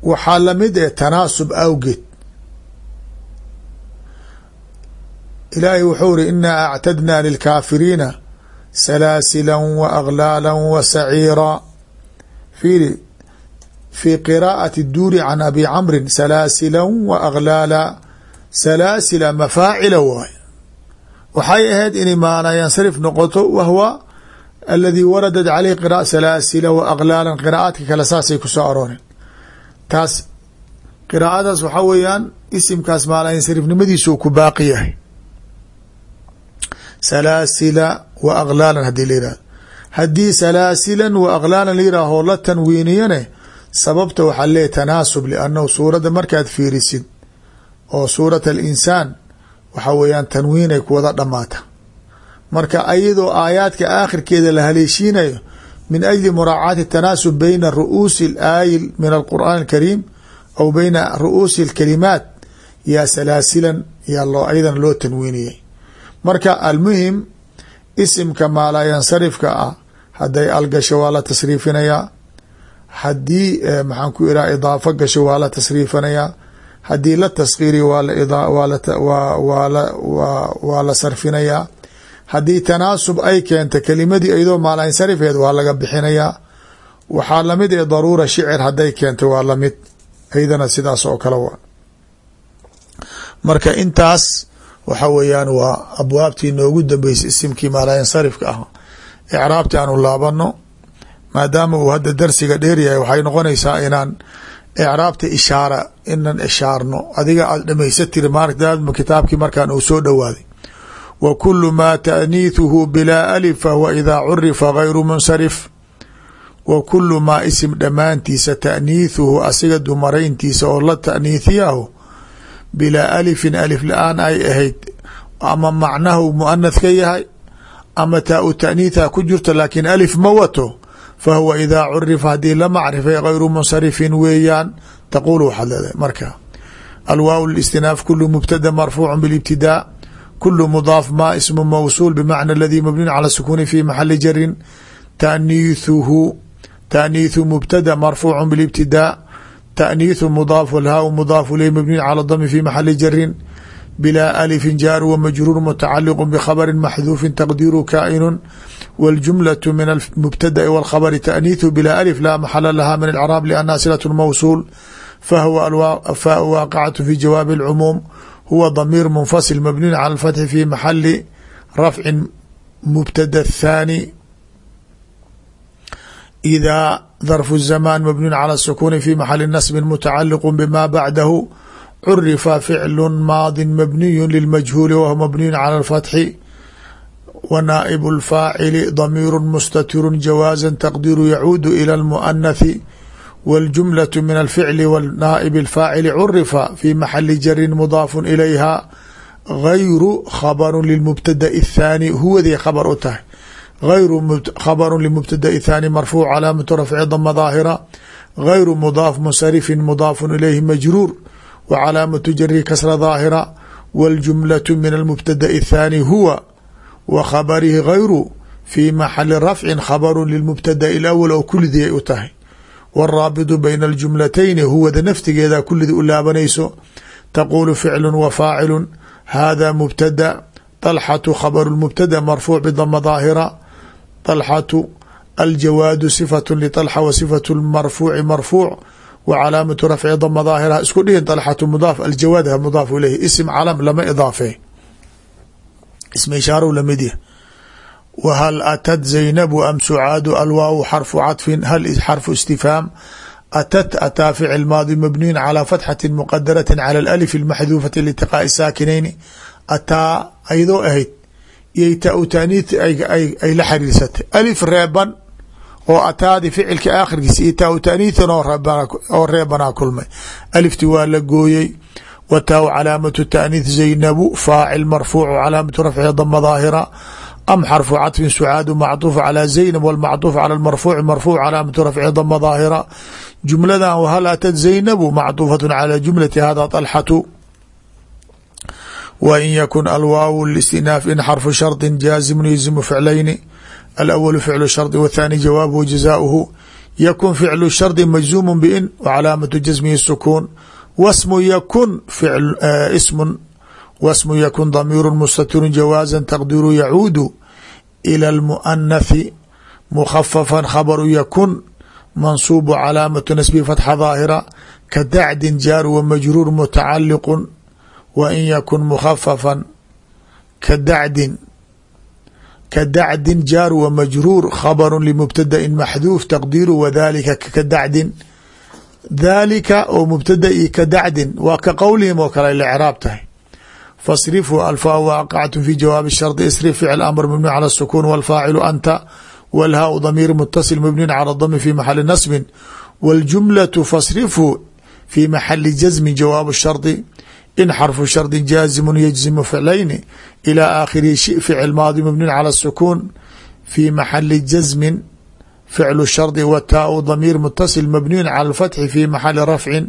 Speaker 1: waxaa la mid eh tanaasub awgeed. Ilaahay wuxuu iri inaa actadna lilkaafiriina salaasila wa aglaala wa saciira fiiri fi qiraa'ati duuri can abi camrin salaasila wa aglaala salaasila mafaacila waay waxay ahayd inay maanayansarif noqoto wahwa aladii waradat caleyh qira salaasila wa aqlaalan qiraa'aadka kale saasay ku soo arooreen taas qiraa'adaas waxaa weeyaan isimkaas maalansarifnimadiisuu ku baaqi yahay salaasila wa aqlaalan haddii la yihahdo haddii salaasilan wa aqlaalan la yihaaho la tanwiiniyane sababta waxaa leeyahy tanaasub liannahu suuradda markaad fiirisid oo suurat alinsaan waxaa weeyaan tanwiinay ku wada dhamaata marka ayadoo aayaadka aakhirkeeda la haleeshiinayo min ajli muraacaati tanaasub bayna ru'uusi alaayil min alqur'aan alkariim aw bayna ru'uusi alkalimaat yaa salaasilan yaa loo ayadana loo tanwiiniyay marka almuhim isimka maalaa yansarifka ah hadday algasho waa la tasriifinayaa. Haddii maxaan ku iraha idaafo gasho waa la tasriifinayaa. Haddii la taskhiiriyo waa la sarfinayaa. Haddii tanaasub ay keenta kelimadii iyadoo maalansarifeed waa laga bixinayaa. Waxaa la mid ee daruura shicir hadday keenta waa la mid aydana sidaas oo kale waa. Marka intaas waxa weeyaan waa abwaabtii noogu dambeysay isimkii maalayansarifka ah icraabti aanu laabano maadaama uu hadda darsiga dheeryahay waxay noqonaysaa inaan icraabta ishaara inan ishaarno. Adiga aad dhamaysatiri maardaadma kitaabkii markaan uu soo dhowaaday. Wa kulu maa taaniithuhu bilaa alif fahuwa idaa curifa gayru munsarif. Wa kulu maa isim dhammaantiisa taaniithuhu asiga dumarayntiisa oo la taaniithiyahu bilaa alifin alif la'aan ay ahayd. Ama macnahu muanath ka yahay ama taa u taaniitha ku jirto laakiin alif ma wato. Fahuwa idaa curifa haddii la macrifay gayru munsarifin weeyaan taquul waxaad leedahay. Marka alwaaw listinaaf kulu mubtada marfuucu bilibtidaa kulu mudaaf ma ismu mawsuul bimacna aladii mabniun cala sukuuni fi maxali jarin taaniithuhu taaniithu mubtada marfuucu bilibtidaa taaniithu mudaaf walhaaw mudaaf iley mabniun cala dami fi maxali jarin bilaa alifin jaaru wamajruur mutacaliqu bkhabri maxduufin taqdiiru kaa'inu wاljumlaة min almubtada'i wاlkhabri taaniithu bilaa alif laa maxala laha min alcraab liannaha silaة mawsuul fahuwa faau waaqacaة fi jawaabi اlcumuum huwa damiir munfasil mabniun cala اlfatxi fi maxali rafcin mubtada الthaani إذا ظرف الزمان مبني على السكون في محل نصب متعلق بما بعده عرف فعل ماض مبني للمجهول وهو مبني على الفتح ونائب الفاعل ضمير مستتر جوازا تقدير يعود إلى المؤنث والجملة من الفعل والنائب الفاعل عرف في محل جر مضاف إليها غير خبر للمبتدأ الثاني هو ذي خبر أته غير خبر لمبتدأ ثاني مرفوع علامة رفع ضم ظاهرة غير مضاف منصرف مضاف إليه مجرور وعلامة جره كسر ظاهرة والجملة من المبتدأ الثاني هو وخبره غير في محل رفع خبر للمبتدأ الأول أو kuلidii ay u tahay والرابط بين الجملتين huwada nftigeeda kuلidii u laabanayso تقول فعل وفاعل هذا مبتدأ طلحة خبر المبتدأ مرفوع بضم ظاهرة طلحة الجواد صفة لطلحة وصفة المرفوع مرفوع وcلاaمة رفع ضم ظاaهرha isku dhihin طلxة مضاaف الجawاad مضاaف إليه اسم cلم lama iضاaفe اسم ishaarow lamid yah وhل أتت زينب أم سعاad الواaw xرف cطف hل xرف استفهاam أتت أtىa فعل mاaضي مبني على فتحة مqدرة على الألف المحذوفة لاتقاء الساaكنين أtىa aydoo ahayd iyo ta u taaniit ay la xariirsatay ألف reeban oo ataadi ficilka aakhirkiisa iyo taa u taaniithan oo reebanaa kulmay alifti waa la gooyey wa taa calaamatu taaniith zaynabu faacil marfuuc calaamatu rafci dama daahira am xarfu caطfin sucaadu macطuuf calى zaynab wاlmacطuuf calى marfuuci marfuuc calaamatu rafci dama daahira jumladan whal atad zaynabu macطuufaة calى jumlati hada طalxatu win yakun alwaaw listinaaf in xarfu shardi jaazimu yasimu ficlayni alawalu ficlu shardi wthaani jawaabuhu jazauhu yakun ficlu shardi majzuumu bin wcalaamatu jasmihi sukuun wasmu yakun eh, ismun. Wasmu yakun damiiru mustatiru jawaaza taqdiru yacuudu ila almuanathi mukhafafan khabaru yakun mansuubu calaamatu nasbi fatxa daahira kadacdin jaaru wamajruur mutacaliqu wain yakun mukhafafan ka dacdin ka dacdin jaar wa majruur khabaru limubtadain maxduuf taqdiiru wadalika ka dacdin. Daalika oo mubtada'i ka dacdin waa ka qowlihim oo kale lecraab tahay. Fasrifu alfa waaqactum fi jawaabi shardi isrif ficl amr mabni cala sukuun walfaacilu anta walhaa damiir mutasil mabnin cala dami fi maxali nasbin waljumlatu fasrifu fi maxali jasmin jawaabu shardi in xarfu shardi jaazimu yajzimu ficlayni ilى aakhirihi shi ficil maadi mabniin cala sukuun fi maxali jazmin ficlu shardi wataau damiir mutasil mabniyun cala alfatxi fi maxali rafcin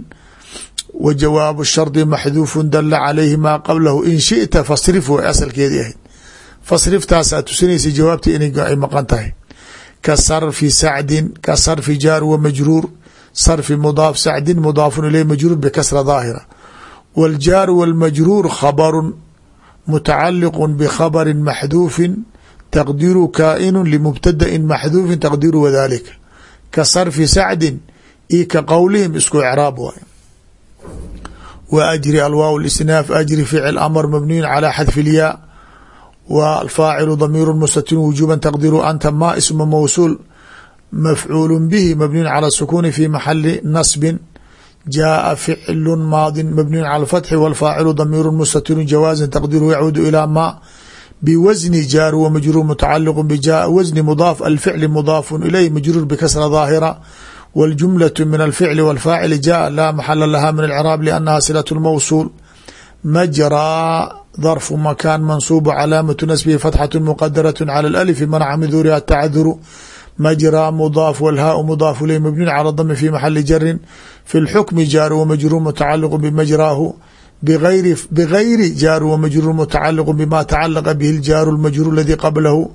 Speaker 1: wa jawaabu shardi maxduufu dala calayhi maa qablahu in shita fasrif way asalkeedii ahayd fasriftaasaa tusinaysa jawaabta inay maqan tahay ka sarfi sacdin ka sarfi jaar wa majruur sarfi mudaaf sacdin mudaafun iley majruur bkasra daahira wاljaar wاlmajruur khabaru mutacaliq bkhabri maxduufin taqdiru kaa'inu limubtadain maxduufin taqdiru wadalika ka sarfi sacdin io ka qowlihim isku icraab waay wa ajri alwaaw isnaaf ajri ficil amr mabniyun calى xadfi اlyaa wa alfaacilu damiiru mustatir wujuba taqdiru anta ma isma mawsuul mafcuul bihi mabniyun calى sukuni fi maxali nasbin jaaءa ficlu maadi mabniyun calى اfatxi wاlfaacilu damiiru mustatiru jawaaزin taqdiru yacuudu ilى ma bwasni jaaru wa majruur mutacaliq bjaa wasni mudaaf alficli mudaafu ilayh majruur bkasra daahira wاljumlaة min alficli wاlfaacili jaءa laa maxala laha min alcraab liannaha silaة اlmawsuul majraa darfu makaan mansuub calaamatu nasbihi fatxaة muqadaraة calى اlأlf manca min duuriha tacduru majraa mudaaf wاlhaau mudaaf ilayh mabniun calى dami fi maxali jarin fi اlxukmi jaaru wamajruur mutacaliq bmajraahu bgayri jaar wmajruur mutacaliq bma tacalaqa bihi اljaaru اlmajruur aladii qablahu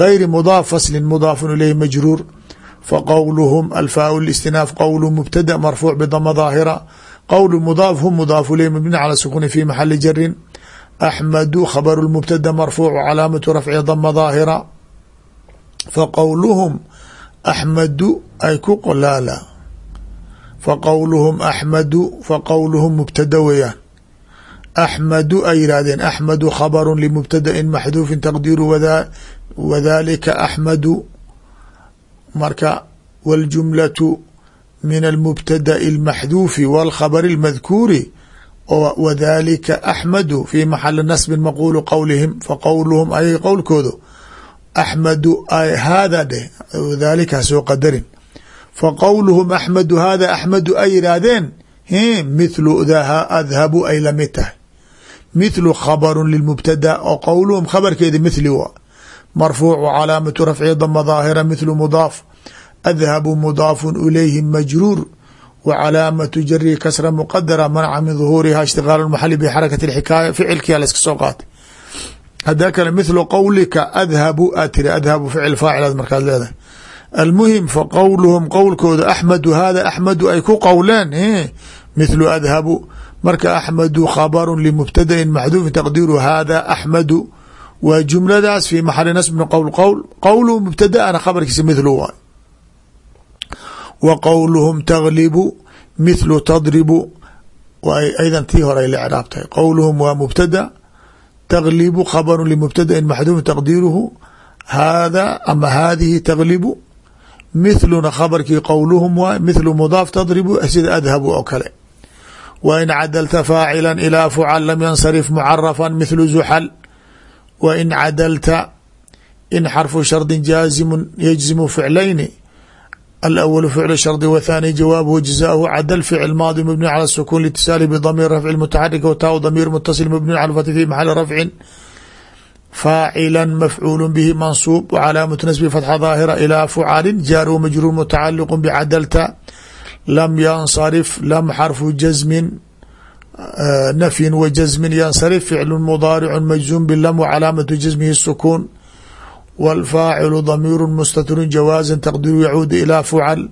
Speaker 1: gayri mudaaf fasli mudaafu ilayh majruur faqowluhum alfaau اlistinaaf qowlu mubtada marfuuc bdama daahira qowl mudaaf hum mudaafu ilayh mabni calى sukuni fi maxali jarin axmadu khabaru mubtada marfuuc calaamatu rafci dama daahira faqowluhum axmadu ay ku qolaala. Faqowluhum axmadu faqowluhum mubtada weeyaan. Axmadu ay yidhaahdeen axmadu khabaru limubtadain maxduufin taqdiiru wadalika axmadu marka waljumlatu min almubtada'i almaxduufi walkhabari almadkuuri wadalika axmadu fi maxali nasbin maquulu qowlihim faqowluhum ayay qowlkoodu axmadu haada dheh dalika soo qadarin faqowluhum axmadu hada axmadu ay yidhaahdeen mithlu adhabu ay la mid tahay mithlu khabaru lilmubtada oo qowluhum khabarkeeda mithli wa marfuucu calaamatu rafci dama daahira mithlu mudaaf adhabu mudaafun ilayhi majruur wa calaamatu jari kasra muqadara manca min duhuuriha ishtiqaal maxali bxarakati xikaaya ficilkia soo qaatay hadaa kale mithlu qowlika adhabu aad tiri adhabu ficil faacilaad markaad leedahay. Almuhim faqowluhum qowlkooda axmadu hada axmadu ay ku qowleen? Mithlu adhabu. Marka axmadu khabaru limubtadain maxduufin taqdiiru hada axmadu waa jumladaas fi maxali nasbin qowl qowl qowluhu mubtadaana khabarkiisa mithlu waay wa qowluhum taglibu mithlu tadribu. Aydan tii hore la craab tahay. Qowluhum waa mubtada taglibu khabaru limubtadain maxduufin taqdiiruhu hada ama hadihi taglibu mithluna khabarkii qowluhum waay mithlu mudaaf tadribu sida adhabu oo kale wa in cadalta faacila ilaa fucal lam yansarif mucarafan mithlu zuxal wa in cadalta in xarfu shardi jaazimu yajzimu ficlayni alawalu ficlu shardi wathani jawaabuhu jazaahu cadal ficil maadi mabni cala sukun litisaali bdamiir rafci mutaxarik wtaa damiir mutasil mabni cala fati fi maxali rafcin faacila mafcuul bihi mansuub wcalaamatu nasbi fatxa daahira ilaa fucali jaar wmajruur mutacaliq bcadalta lam yansarif lam xarfu jazmin nafyin wa jazmin yansarif ficlu mudaaricu majzuum bilam wcalaamatu jazmihi sukuun wاlfaacilu damiiru mustatirun jawaazan taqdiru yacuudu ilaa fucal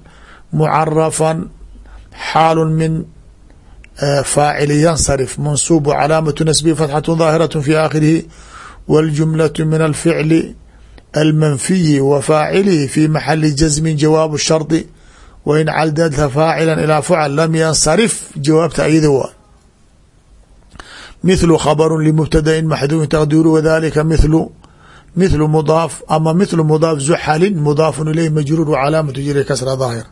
Speaker 1: mucarafan xaalu min faacili yansarif mansuub wcalaamatu nasbihi fatxatu daahiraة fi aakhirihi wاljumlaة min alficli almanfiyi wa faacilihi fi maxali jazmin jawaabu shardi wa in cadalta faacila ilaa fucal lam yansarif jawaabta ayada waa mithlu khabaru limubtadain maxduufin taqdiru wadalika mithlu mithlu mudaaf ama mithlu mudaaf zuxalin mudaafun ileyh majruur wa calaamatu jiri kasra daahira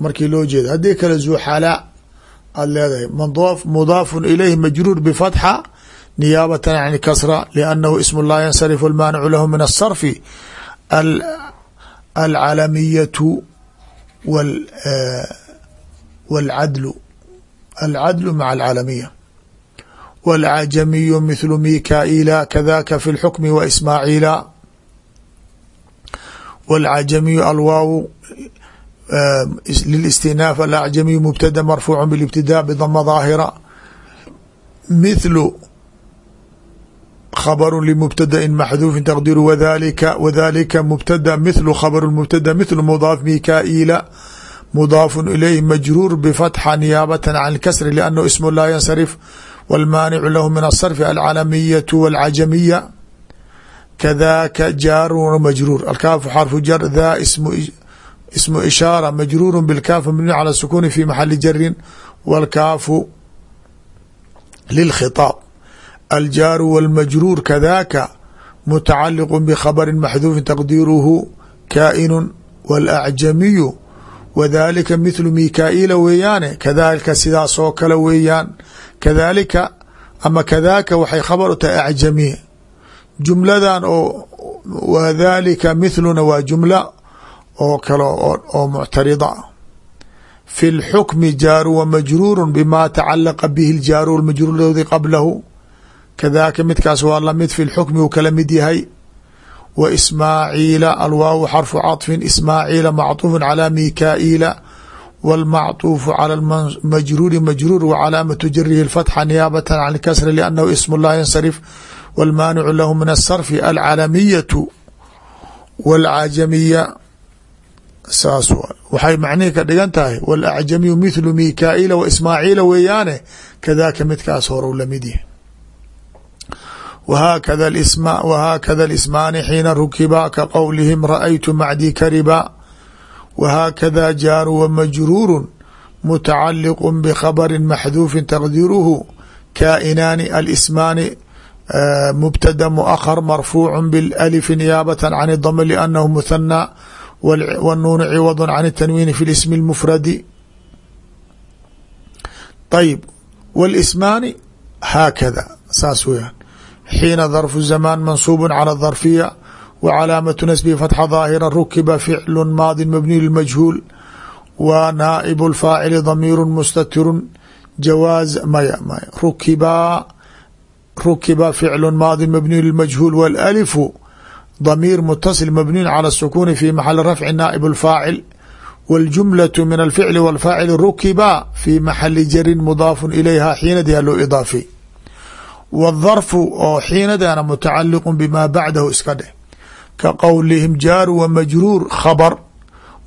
Speaker 1: markii loo jeeda haddii kale zuxalaa aad leedahay mudaafun ilayh majruur bifatxa niyaabatan can kasra liannahu ismu laa yansarif almaanicu lahu min asarfi alcalamiyatu wاlcadlu alcadlu maca alcaalamiya wاlcajamiyu mithlu mikaila kadaka fi اlxukmi wa ismaaciila wاlcajamiyu alwaaw lilistinaaf alacjamiyu mubtada marfuucu bilibtidaa bdama daahira mithlu khabru lmubtadain maxduufin taqdiru wdalika wdalika mubtada mithlu khabru mubtada mithlu mudaaf mikaila mudaafun ilayh majruur bifatxa niyaabata can kasri liannahu ismu laa yansarif wاlmaanicu lahu min aلsarfi alcalamiyatu wاlcajamiya kadaka jaaru majruur alkaafu xarfu jar tha ismu ishaara majruur bاlkaaf mabni calى sukuni fi maxali jarin wاlkaafu lilkhiطaab aljaaru wاlmajruur kadaka mutacaliq bkhabri maxduufin taqdiiruhu kaa'inu wاlacjamiyu wadalika mithlu mikaila weeyaane kadalika sidaasoo kale weeyaan. Kadalika ama kadaka waxay khabar u tahay acjamiye. Jumladan oo wadalika mithluna waa jumla oo kale oo muctarida. Fi اlxukmi jaaru wamajruuru bima tacalaqa bihi ljaaru wmajruur lodi qablahu. Kadaka midkaas waa la mid fi lxukmi uu kala mid yahay wa ismaaciila alwaawu xarfu caطfin ismaaciila macطuufu calى mikaila wاlmacطuufu calى majruuri majruur wa calaamatu jarihi اfatxa niyaabata can kasri liannahu ismu laa yansarif wاlmaanicu lahu min asarfi alcalamiyatu wاlcajamiya saas waxay macnihi ka dhigan tahay wاlacjamiyu mithlu mikaila wa ismaaciila weeyaane kadaka midkaas horow lamid yahay whaakada اlismaani xiina rukiba ka qowlihim raأytu macdii kariba whaakada jaaru wamajruuru mutacaliq bkhabri maxduufi taqdiruhu kainaani alismaani mubtada muahar marfuucu bilأlfi niyaabata can اdm lأnnahu muhanى wاnuunu ciwad can الtanwiini fi اsmi اlmufradi ayb wاlismaani haakada saas weyaan xiina darfu zamaan mansuub calى darfiya wa calaamatu nasbihi fatxa daahira rukiba ficlu maadi mabniy lmajhuul wa naa'ib اlfaacili damiiru mustatiru jawaaz maya maya rukiba rukiba ficlu maadi mabniy lmajhuul wاlalifu damiir mutasil mabniyu calى الsukuni fi maxali rafci naa'ib اlfaacil wاljumlaة min alficli wاlfaacili rukiba fi maxali jarin mudaafu ilayha xiinadiha loo idaafay wاdharfu oo xiinadana mutacaliq bima bacdahu iska dheh ka qowlihim jaaru wamajruur khabr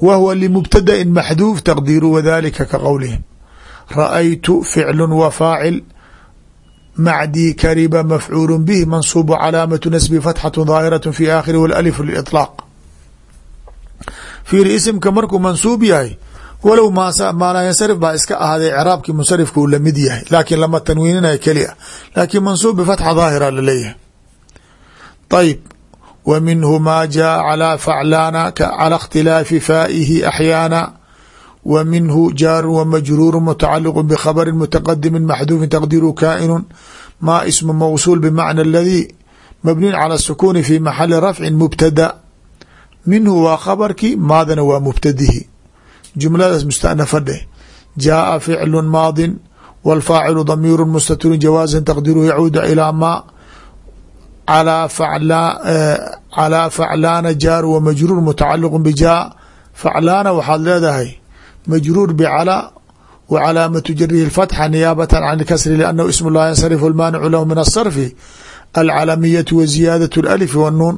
Speaker 1: wa huwa limubtadain maxduuf taqdiiru wadalika ka qowlihim raأytu ficlu wa faacil macdii kariba mafcuul bih mansuub calaamatu nasbi fatxaة daahiraة fi aakhiri wاlalif liطlaaq fiiri isimka markuu mansuub yahay walow maalayansarif baa iska ahaaday craabkii munsarifka uu lamid yahay laakiin lama tanwiininayo keli a laakiin mansuub bifatxa daahira laleeyahay ayb wa minhu ma jaa calى faclaana calى اkhtilaafi faa'ihi axyaana wa minhu jaaru wamajruuru mutacaliqu bkhabri mutaqadimi maxduufin taqdiru kaa'inu ma ismu mawsuul bmacna aladii mabniyn calى الsukuni fi maxali rafci mubtada minhu waa khabarkii maadana waa mubtadihi jumladaas mustanafa dheh jaaa ficlu maadin wاlfaacilu damiiru mustatiru jawaaزan taqdiru yacuudu ilaa ma calىa faclaana jaaru wamajruur mutacaliq bijaa faclaana waxaad leedahay majruur bcalaa wa calaamatu jarihi اfatxa niyaabata can kasri lannahu ismu laa yansarif اlmaanicu lahu min aلsarfi alcalamiyatu wa ziyaadaة اlأlif wالnuun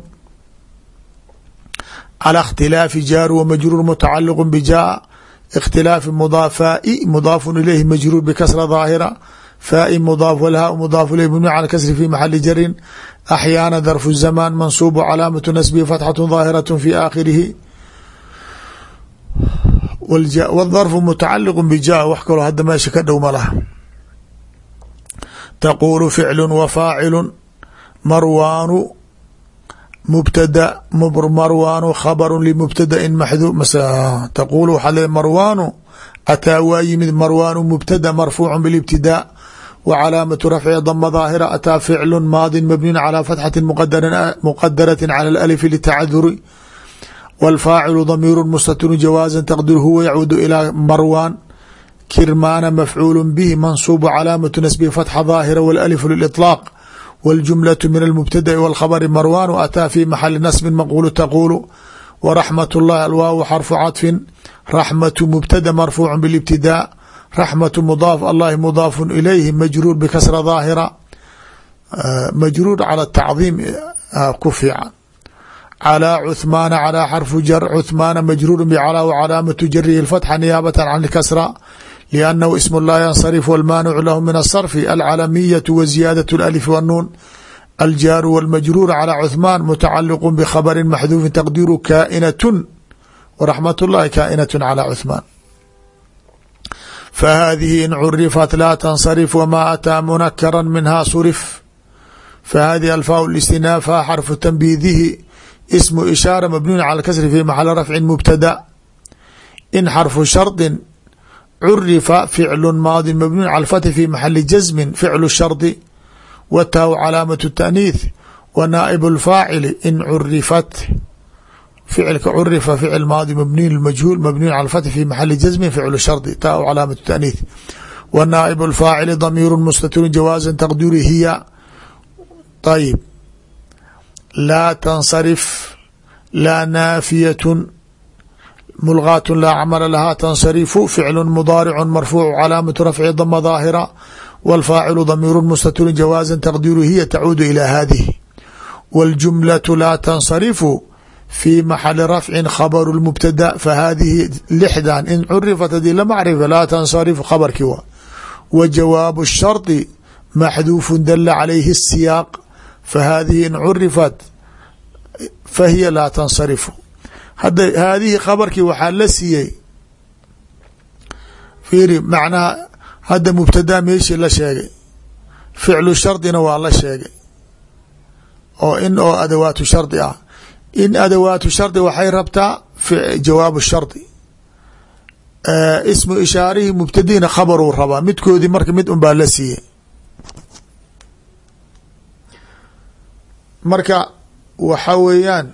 Speaker 1: calى اkhtilaafi jaaru wamajruur mutacaliq bijaa اkhtilaafi mudaafaai mudaafu ilayhi majruur bkasra daahira faai mudaaf wlhaa mudaaf ilayh mabni cala kasri fi maxali jarin axyaana darfu zamaan mansuubu calaamatu nasbihi fatxatu daahiraة fi aakhirihi wاdharfu mutacaliq bija wax kaloo hadda meesha ka dhow ma laha taquulu ficlu wa faacilu marwaanu mubtada marwaanu khabaru limubtadain maxduuf taquul waxaa le marwaanu ataa waa yimid marwaanu mubtada marfuucu bilibtidaa wa calaamatu rafci dama daahira ataa ficlu maadin mabniun calaa fatxati muqadarati cala alif litacaduri wاlfaacilu damiiru mustatirun jawaaza taqdir huwa yacuudu ilaa marwaan kirmaana mafcuul bihi mansuubu calaamatu nasbihi fatxa daahira wاlalif liliطlaaq wاljumlaة min almubtada'i wاlkhabri marwaanu ataa fi maxali nasbin maqulu taquulu wraxmat اllahi alwaaw xarfu caطfin raxmatu mubtada marfuucu bilibtidaa raxmatu mudaaf allahi mudaafu ilayhi majruur bikasra daahira majruur cala tacdiim ku fiican calىa cuثmaana calىa xarfu jar cuثmaana majruur bcalaa w calaamatu jarihi اfatxa niyaabata can اkasra لأnhu ism laa yansarif wاlmaanicu lahu min الصrfi alcalamiyaة wa ziyaadaة اأlif wالnuun aljaaru wاlmajruur calى cuثmaan mutacaliq bkhabri maxduufi taqdiru kaa'inaة wraxmat اllahi kaa'inaة calى cuثmaan fahadihi in curifat laa tansarif wma ataa munakara minha surif fahadihi alfaa اstinaafa xarfu tanbiidihi ismu ishaara mabniun calى kasri fi maxali rafci mubtada in xarfu shardi curifa ficlu maadi mabniun cala fathi fi maxali jasmin ficlu shardi wa taaw calaamatu taaniith wa naa'ib اlfaacili in curifat ficilka curifa ficil maadi mabniy majhuul mabniun cala fathi fi maxali jasmin ficlu shardi taaw calaamatu taaniith wa naa'ib اlfaacili damiiru mustatirun jawaaza taqdiru hiya ayib laa tansarif laa naafiyatun mulgaat laa camala lahaa tansarifu ficlu mudaaricu marfuucu calaamatu rafci dama daahira wاlfaacilu damiiru mustatirun jawaaza taqdiru hiya tacuudu ilى hadihi wاljumlaةu laa tansarifu fi maxali rafci khabru mubtada fahadihi lixdan in curifat hadii la macrifa laa tansarifu khabarkii waa wa jawaabu الshardi maxduufu dala calayhi الsiyaaq fahadihi in curifat fahiya laa tansarifu hadda haadihi khabarkii waxaa la siiyey. Fiiri macnaha hadda mubtadaa meeshii la sheegay. Ficlu shardina waa la sheegay. Oo in oo adawaatu shardi ah. In adawaatu shardi waxay rabtaa jawaabu shardi. Ismu ishaarihii mubtadiina khabaruu rabaa. Midkoodii marka mid un baa la siiyey. Marka waxa weeyaan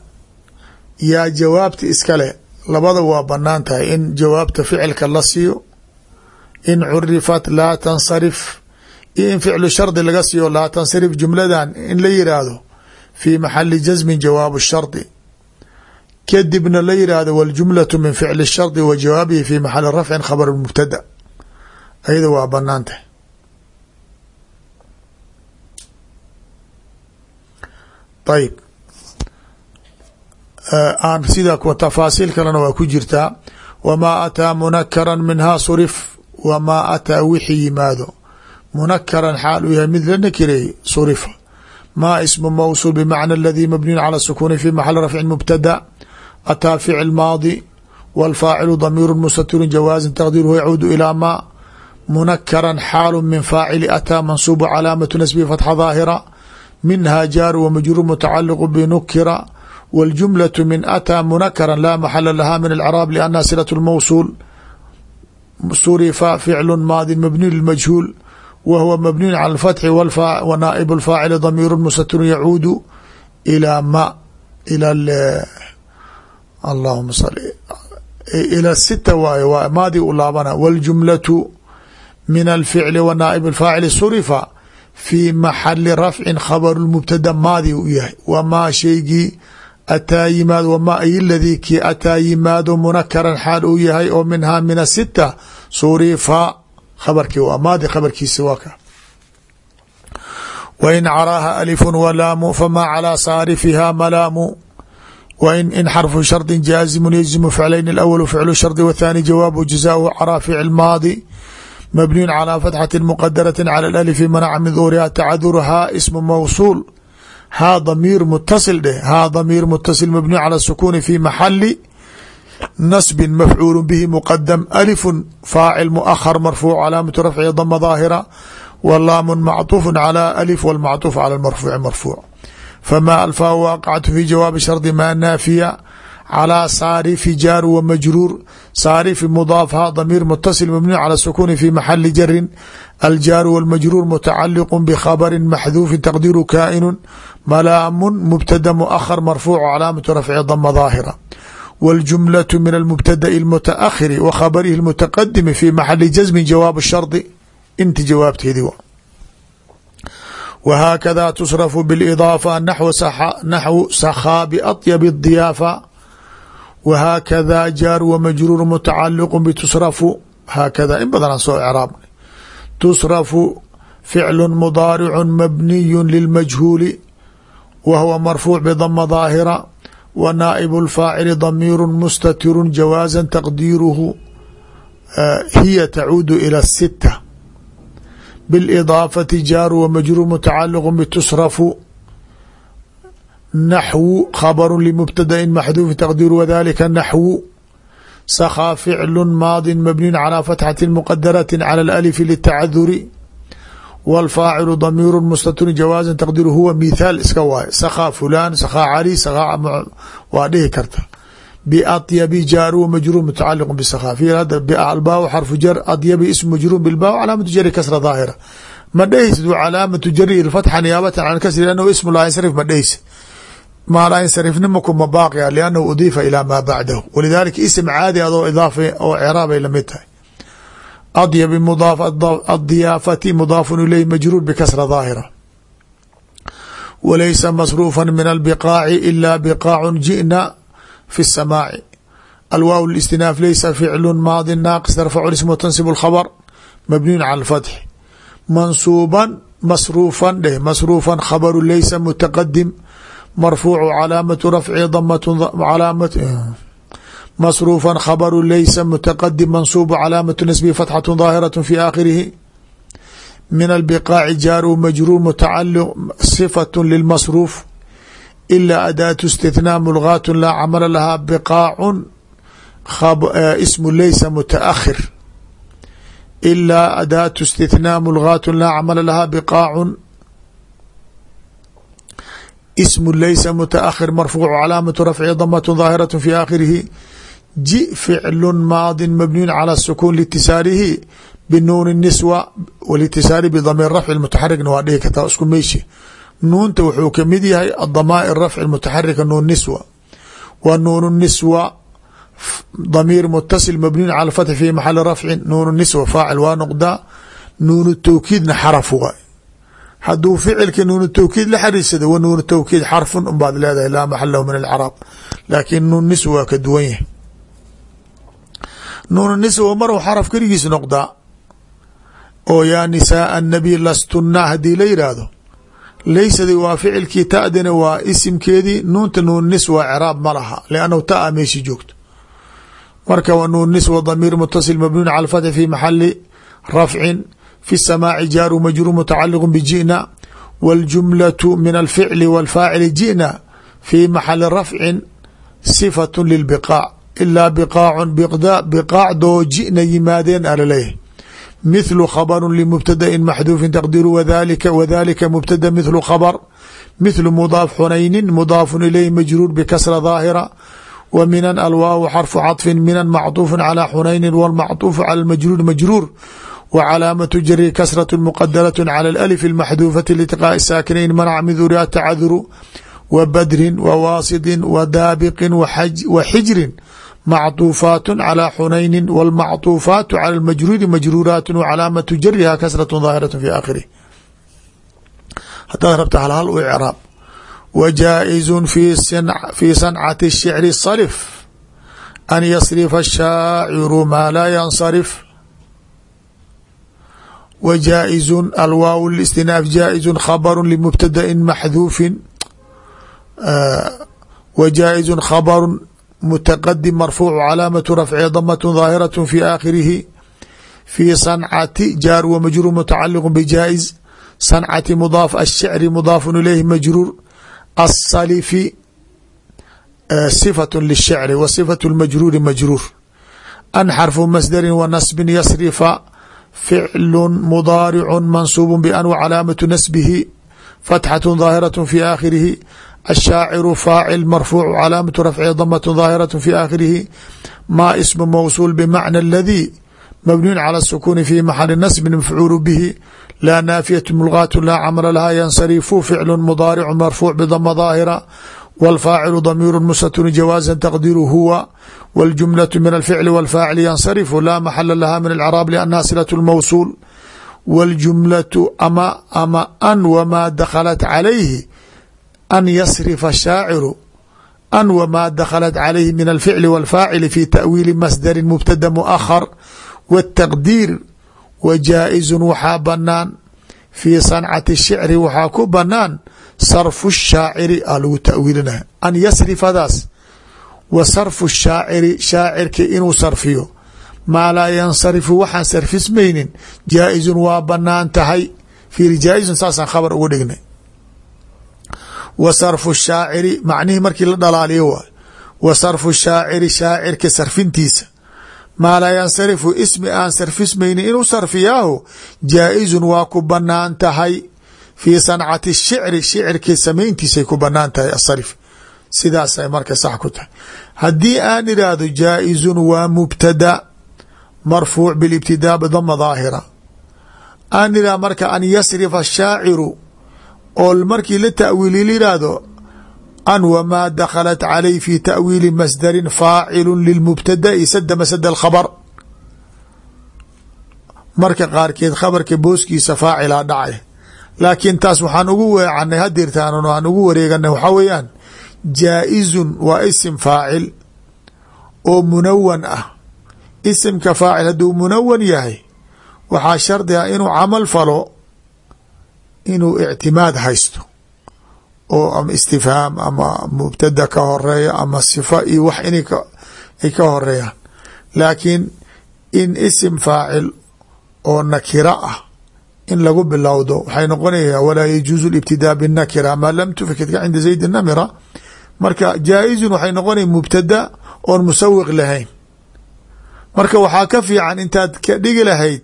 Speaker 1: yaa jawaabta iskale labada waa bannaan tahay. In jawaabta ficilka la siiyo in curifat laa tansarif iyo in ficlu shardi laga siiyo laa tansarif jumladan in la yiraahdo fi maxali jasmin jawaabu shardi. Kadibna la yiraahdo waljumlatu min ficli shardi wa jawaabihi fi maxali rafcin khabar mubtada. Ayada waa bannaan tahay. Ayb aan sida tafaasiil kalena waa ku jirtaa wamaa ataa munakaran minhaa surif wamaa ataa wixii yimaado munakaran xaal uu yahay mid la nakireeyey surifa maa ismu mawsuul bimacna aladii mabniyun cala sukuuni fi maxali rafcin mubtada ataa ficil maadi wاlfaacilu damiiru mustatirun jawaazin taqdiruhu yacuudu ilaa maa munakaran xaalu min faacili ataa mansuubu calaamatu nasbihi fatxa daahira minha jaaru wamajruur mutacaliqu binukira wاljumlaة min atىa munakara laa maxala laha min اlcraab lanha silaة اlmawsuul surifa ficlu maadi mabniy lmajhuul wa huwa mabniyu cala اlfatxi wa naa'ib اlfaacili damiiru mustatirun yacuudu ilaa ma ila allahuma sal ila sita waaye waa maadi u laabana wاljumlaةu min alficli wa naa'ib اlfaacili surifa fii maxali rafcin khabaru mubtada maadi u yahay wamaa shaygii ataa yimaad wma iyo ladii kii ataa yimaado munakaran xaal uu yahay oo minhaa min asita surifa khabarkii waa maadi khabarkiisi waa ka wain caraaha alifu walaamu famaa calaa saarifiha malaamu wain in xarfu shardi jaazimu yajzimu ficlayn alawalu ficlu shardi wathaani jawaabu jazaahu caraa fiici maadi mabniyun calaa fatxati muqadarati cala alalifi manaca min duhuriha tacadurhaa ismu mawsuul haa damiir mutasil dheh haa damiir mutasil mabniu cala sukuuni fi maxali nasbin mafcuulu bihi muqadam alifun faacil muahar marfuuc calaamatu rafci dama daahira walaamun macuufun calaa alif walmacuuf cala marfuuci marfuuc famaa alfaa waaqacatu fi jawaabi shardi maa naafiya calىa saarifi jaar wa majruur saarifi mudaafha damiir mutasil mabniu cala sukuuni fi maxali jarin aljaaru walmajruur mutacaliqu bikhabari maxduufin taqdiiru kaa'inu malaamun mubtada muahar marfuuc calaamatu rafci dama daahira wاljumlaة min almubtada'i اlmutaahiri wa khabarihi اlmutaqadimi fi maxali jasmi jawaab shardi inti jawaabteedi w whaakada tusrafu bاlidaafa naxwu sakhaa baطyab الdiyaafa whaakada jaar wmajruur mutacaliq btusrafu haakada in badanaan soo craabnay tusrafu ficlu mudaaricu mabniyu lilmajhuuli wa huwa marfuuc bdama daahira wa naa'ib اlfaacili damiiru mustatiru jawaaza taqdiiruhu hiya tacuudu ilى الsita biاlidaafati jaaru wamajruur mutacaliq btusrafu naxwu khabru limubtadain maxduufi taqdiiru wadalika naxwu sakhaa ficlu maadi mabniyu calى fatxati muqadarati calى اlأlif litacaduri wاlfaacilu damiiru mustatir jawaaza taqdiiru huwa mithaal iska waaye sakhaa fulan sakhaa cali sakhaa waa dhihi karta biatyabi jaaru wamajruur mutacaliq bsakhaa fi hada albaaw xarfu jar adyabi ism majruur bilbaaw calaamatu jari kasra daahira ma dhehaysid calaamatu jari ilfatxa niyaabatan can kasri lannahu ismu laa yansarif ma dhehaysid maa laa yansarifnimaku ma baaqiya liannahu udiifa ilaa maa bacdahu walidaalika ism caadi adoo idaafa oo craabay la mid tahay adyabi adiyaafati mudaafun ileyh majruur bikasra daahira walaysa masruufan min albiqaaci ilaa biqaacun ji'na fi samaaci alwaaw listinaaf leysa ficlu maadi naaqis yarfacu ism tansibu lkhabr mabniyun cala alfatx mansuuban masruufan dheh masruufan khabaru leysa mutaqadim marfuucu calaamatu rafci damat calaamat masruufan khabaru laysa mutaqadim mansuubu calaamatu nasbihi fatxatu daahiraة fi aakhirihi min albiqaaci jaaru majruur mutacaliq sifaة lilmasruuf ila adaatu istithnaa mulgaat laa camala lahaa biqaacun ismu laysa mutaakhir ilaa adaatu istithnaa mulgaat laa camala lahaa biqaacun ismu laysa mutaakhir marfuucu calaamatu rafci damat daahiraة fi aakhirihi ji ficlu maadi mabniyun calى sukuun litisaarihi binuuni niswa walitisaari bidamiir rafci mutaxarikna waa dhihi kartaa isku meyshi nuunta wuxuu ka mid yahay adamaa'ir rafci mutaxarika nuun niswa wa nuun niswa damiir mutasil mabniyun cala fatxi fi maxali rafcin nuun niswa faacil waa noqdaa nuun tawkiidna xaraf waay hadduu ficilka nuun tawkiid la xariirsado wa nuun tawkiid xarfun unbaad leedahay laa maxal lahu min alcraab laakiin nuun niswa waa ka duwan yahay nuun niswa maruu xaraf keligiis noqdaa oo yaa nisaaa annabiy lastunna haddii la yidhaahdo laysadi waa ficilkii ta'dina waa isimkeedii nuunta nuun niswa craab ma laha liannahu taa meeshi joogto. Marka wa nuun niswa damiir mutasil mabniun cala fatxi fi maxali rafcin fi samaaci jaaru majruur mutacaliqu biji'na waاljumlatu min alficli wاlfaacili ji'na fi maxali rafcin sifat lilbiqaac ilaa biqaacun biqaacdoo ji'na yimaadeen alaleeyahy mithlu khabru limubtadain maxduufin taqdiru wadalika wadalika mubtada mithlu khabr mithlu mudaaf xunaynin mudaafun ilayh majruur bikasra daahira wa minan alwaaw xarfu caطfin minan macطuufu calى xunaynin wاlmacطuufu calى majruur majruur wa calaamatu jari kasraة muqadaraة calى اalif اlmaxduufati litiqaaءi saakinayn manac min duriha tacaduru wa badrin wa waasidin wa daabiqin wa xijrin macطuufaat calى xunayni wاlmacطuufaat calى majruuri majruuraat wcalaamatu jariha kasraة daahiraة fi aakhirih hadaad rabta hal hal u icraab wa jaaئizu fi sancati الshicri sarif an yasrifa الshaaciru maa laa yansarif wa jaaئizu alwaaw اlاstinaaf jaaئizu khabru limubtadain maxduufin wa jaaئizu khabru mتqdim marfuuc calaamaة rafci damaة ظaahiraة fi aakhirihi fi sancati jaar w majruur mutacaliq bijaaئز sancati mudaaf الshicri mudaafu ilayhi majruur الsalifi صifaة lلshicri wa صifaة اmajruuri majruur an xarfu masdari wa nasbi yasrifa ficlu mudaaricu mansuub ban w calaamaةu nasbihi fatxatu daahiraة fi aakhirihi الshaaciru faacil marfuuc calaamatu rafci damaة daahiraة fi aakhirihi ma ismu mawsuul bmacna اladii mabniyun calى الsukuni fi maxali nasbin mafcuulu bihi laa naafiyat mulgaatu laa camla laha yansarifu ficlu mudaaricu marfuuc bdama daahira wاlfaacilu damiiru mustatun jawaaza taqdiru huwa wاljumlaة min alficli wاlfaacil yansarifu laa maxala laha min alcraab liannaha silaة اlmawsuul wاljumlaةu ama ama an wmaa dakhalat calayhi an yasrifa shaaciru an wmaa dakhalat calayhi min alficli wاlfaacili fi ta'wiili masdari mubtada muahar wاtaqdiir wajaa'izu waxaa banaan fii sancati shicri waxaa ku banaan sarfu shaaciri aa lagu tawiilinaya an yasrifadaas wa sarfu shaaciri shaacirki inuu sarfiyo. Maa laa yansarifu waxaan sarfismaynin jaaizun waa bannaan tahay. Fiir jaaizun saasaan khabar uga dhignay wa sarfu shaaciri macnihii markii la dhalaaliyo waay wa sarfu shaaciri shaacirka sarfintiisa. Maa laa yansarifu ismi aan sarfismayni inuu sarfiyaahu jaa-izun waa ku bannaan tahay. Fii sancati shicri shicirkii samayntiisay ku bannaan tahay asarif sidaasay marka sax ku tahay. Haddii aan idhaahdo jaa-izun waa mubtada marfuuc bilibtidaa oo markii la ta'wiili yidhaahdo an wmaa daklat calay fi ta'wiili masdarin faacilu lilmubtada'i sada masada alkhabr marka qaarkeed khabarka booskiisa faacilaa dhacay. Laakiin taas waxaan ugu weecanay hadirtaan aan ugu wareeganay waxaa weeyaan jaa-izun waa isim faacil oo munawan ah. Isimka faacil hadduu munawan yahay waxaa shardi ah inuu camal falo inuu ictimaad haysto oo ama istifhaam ama mubtada ka horeeyo ama sifa iyo wax inay ka horeeyaan. Laakiin in isim faacil oo nakira ah in lagu bilowdo waxay noqonaya walaa yajuuzu ibtidaa binakira maa lam tufikidka cinda zayd namira marka jaa-izun waxay noqonaya mubtada oon musawiq lahayn. Marka waxaa ka fiican intaad ka dhigi lahayd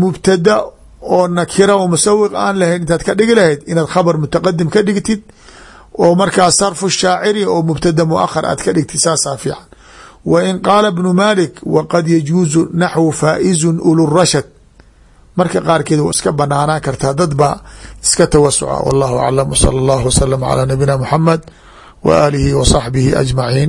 Speaker 1: mubtada oo nakira oo musawiq aan lahayn intaad ka dhigi lahayd inaad khabar mutaqadim ka dhigtid oo markaa sarfu shaaciri oo mubtada muahar aad ka dhigtid saasaa fiican. Wa in qaala bnu malik waqad yajuuzu naxwu faa'izun ulurashad marka qaarkeed waa iska banaanaan kartaa dad baa iska tawasuca wallahu aclam wsala allahu wasalam calaa nabiyina muxamed wa aalihi wa saxbihi ajmaciin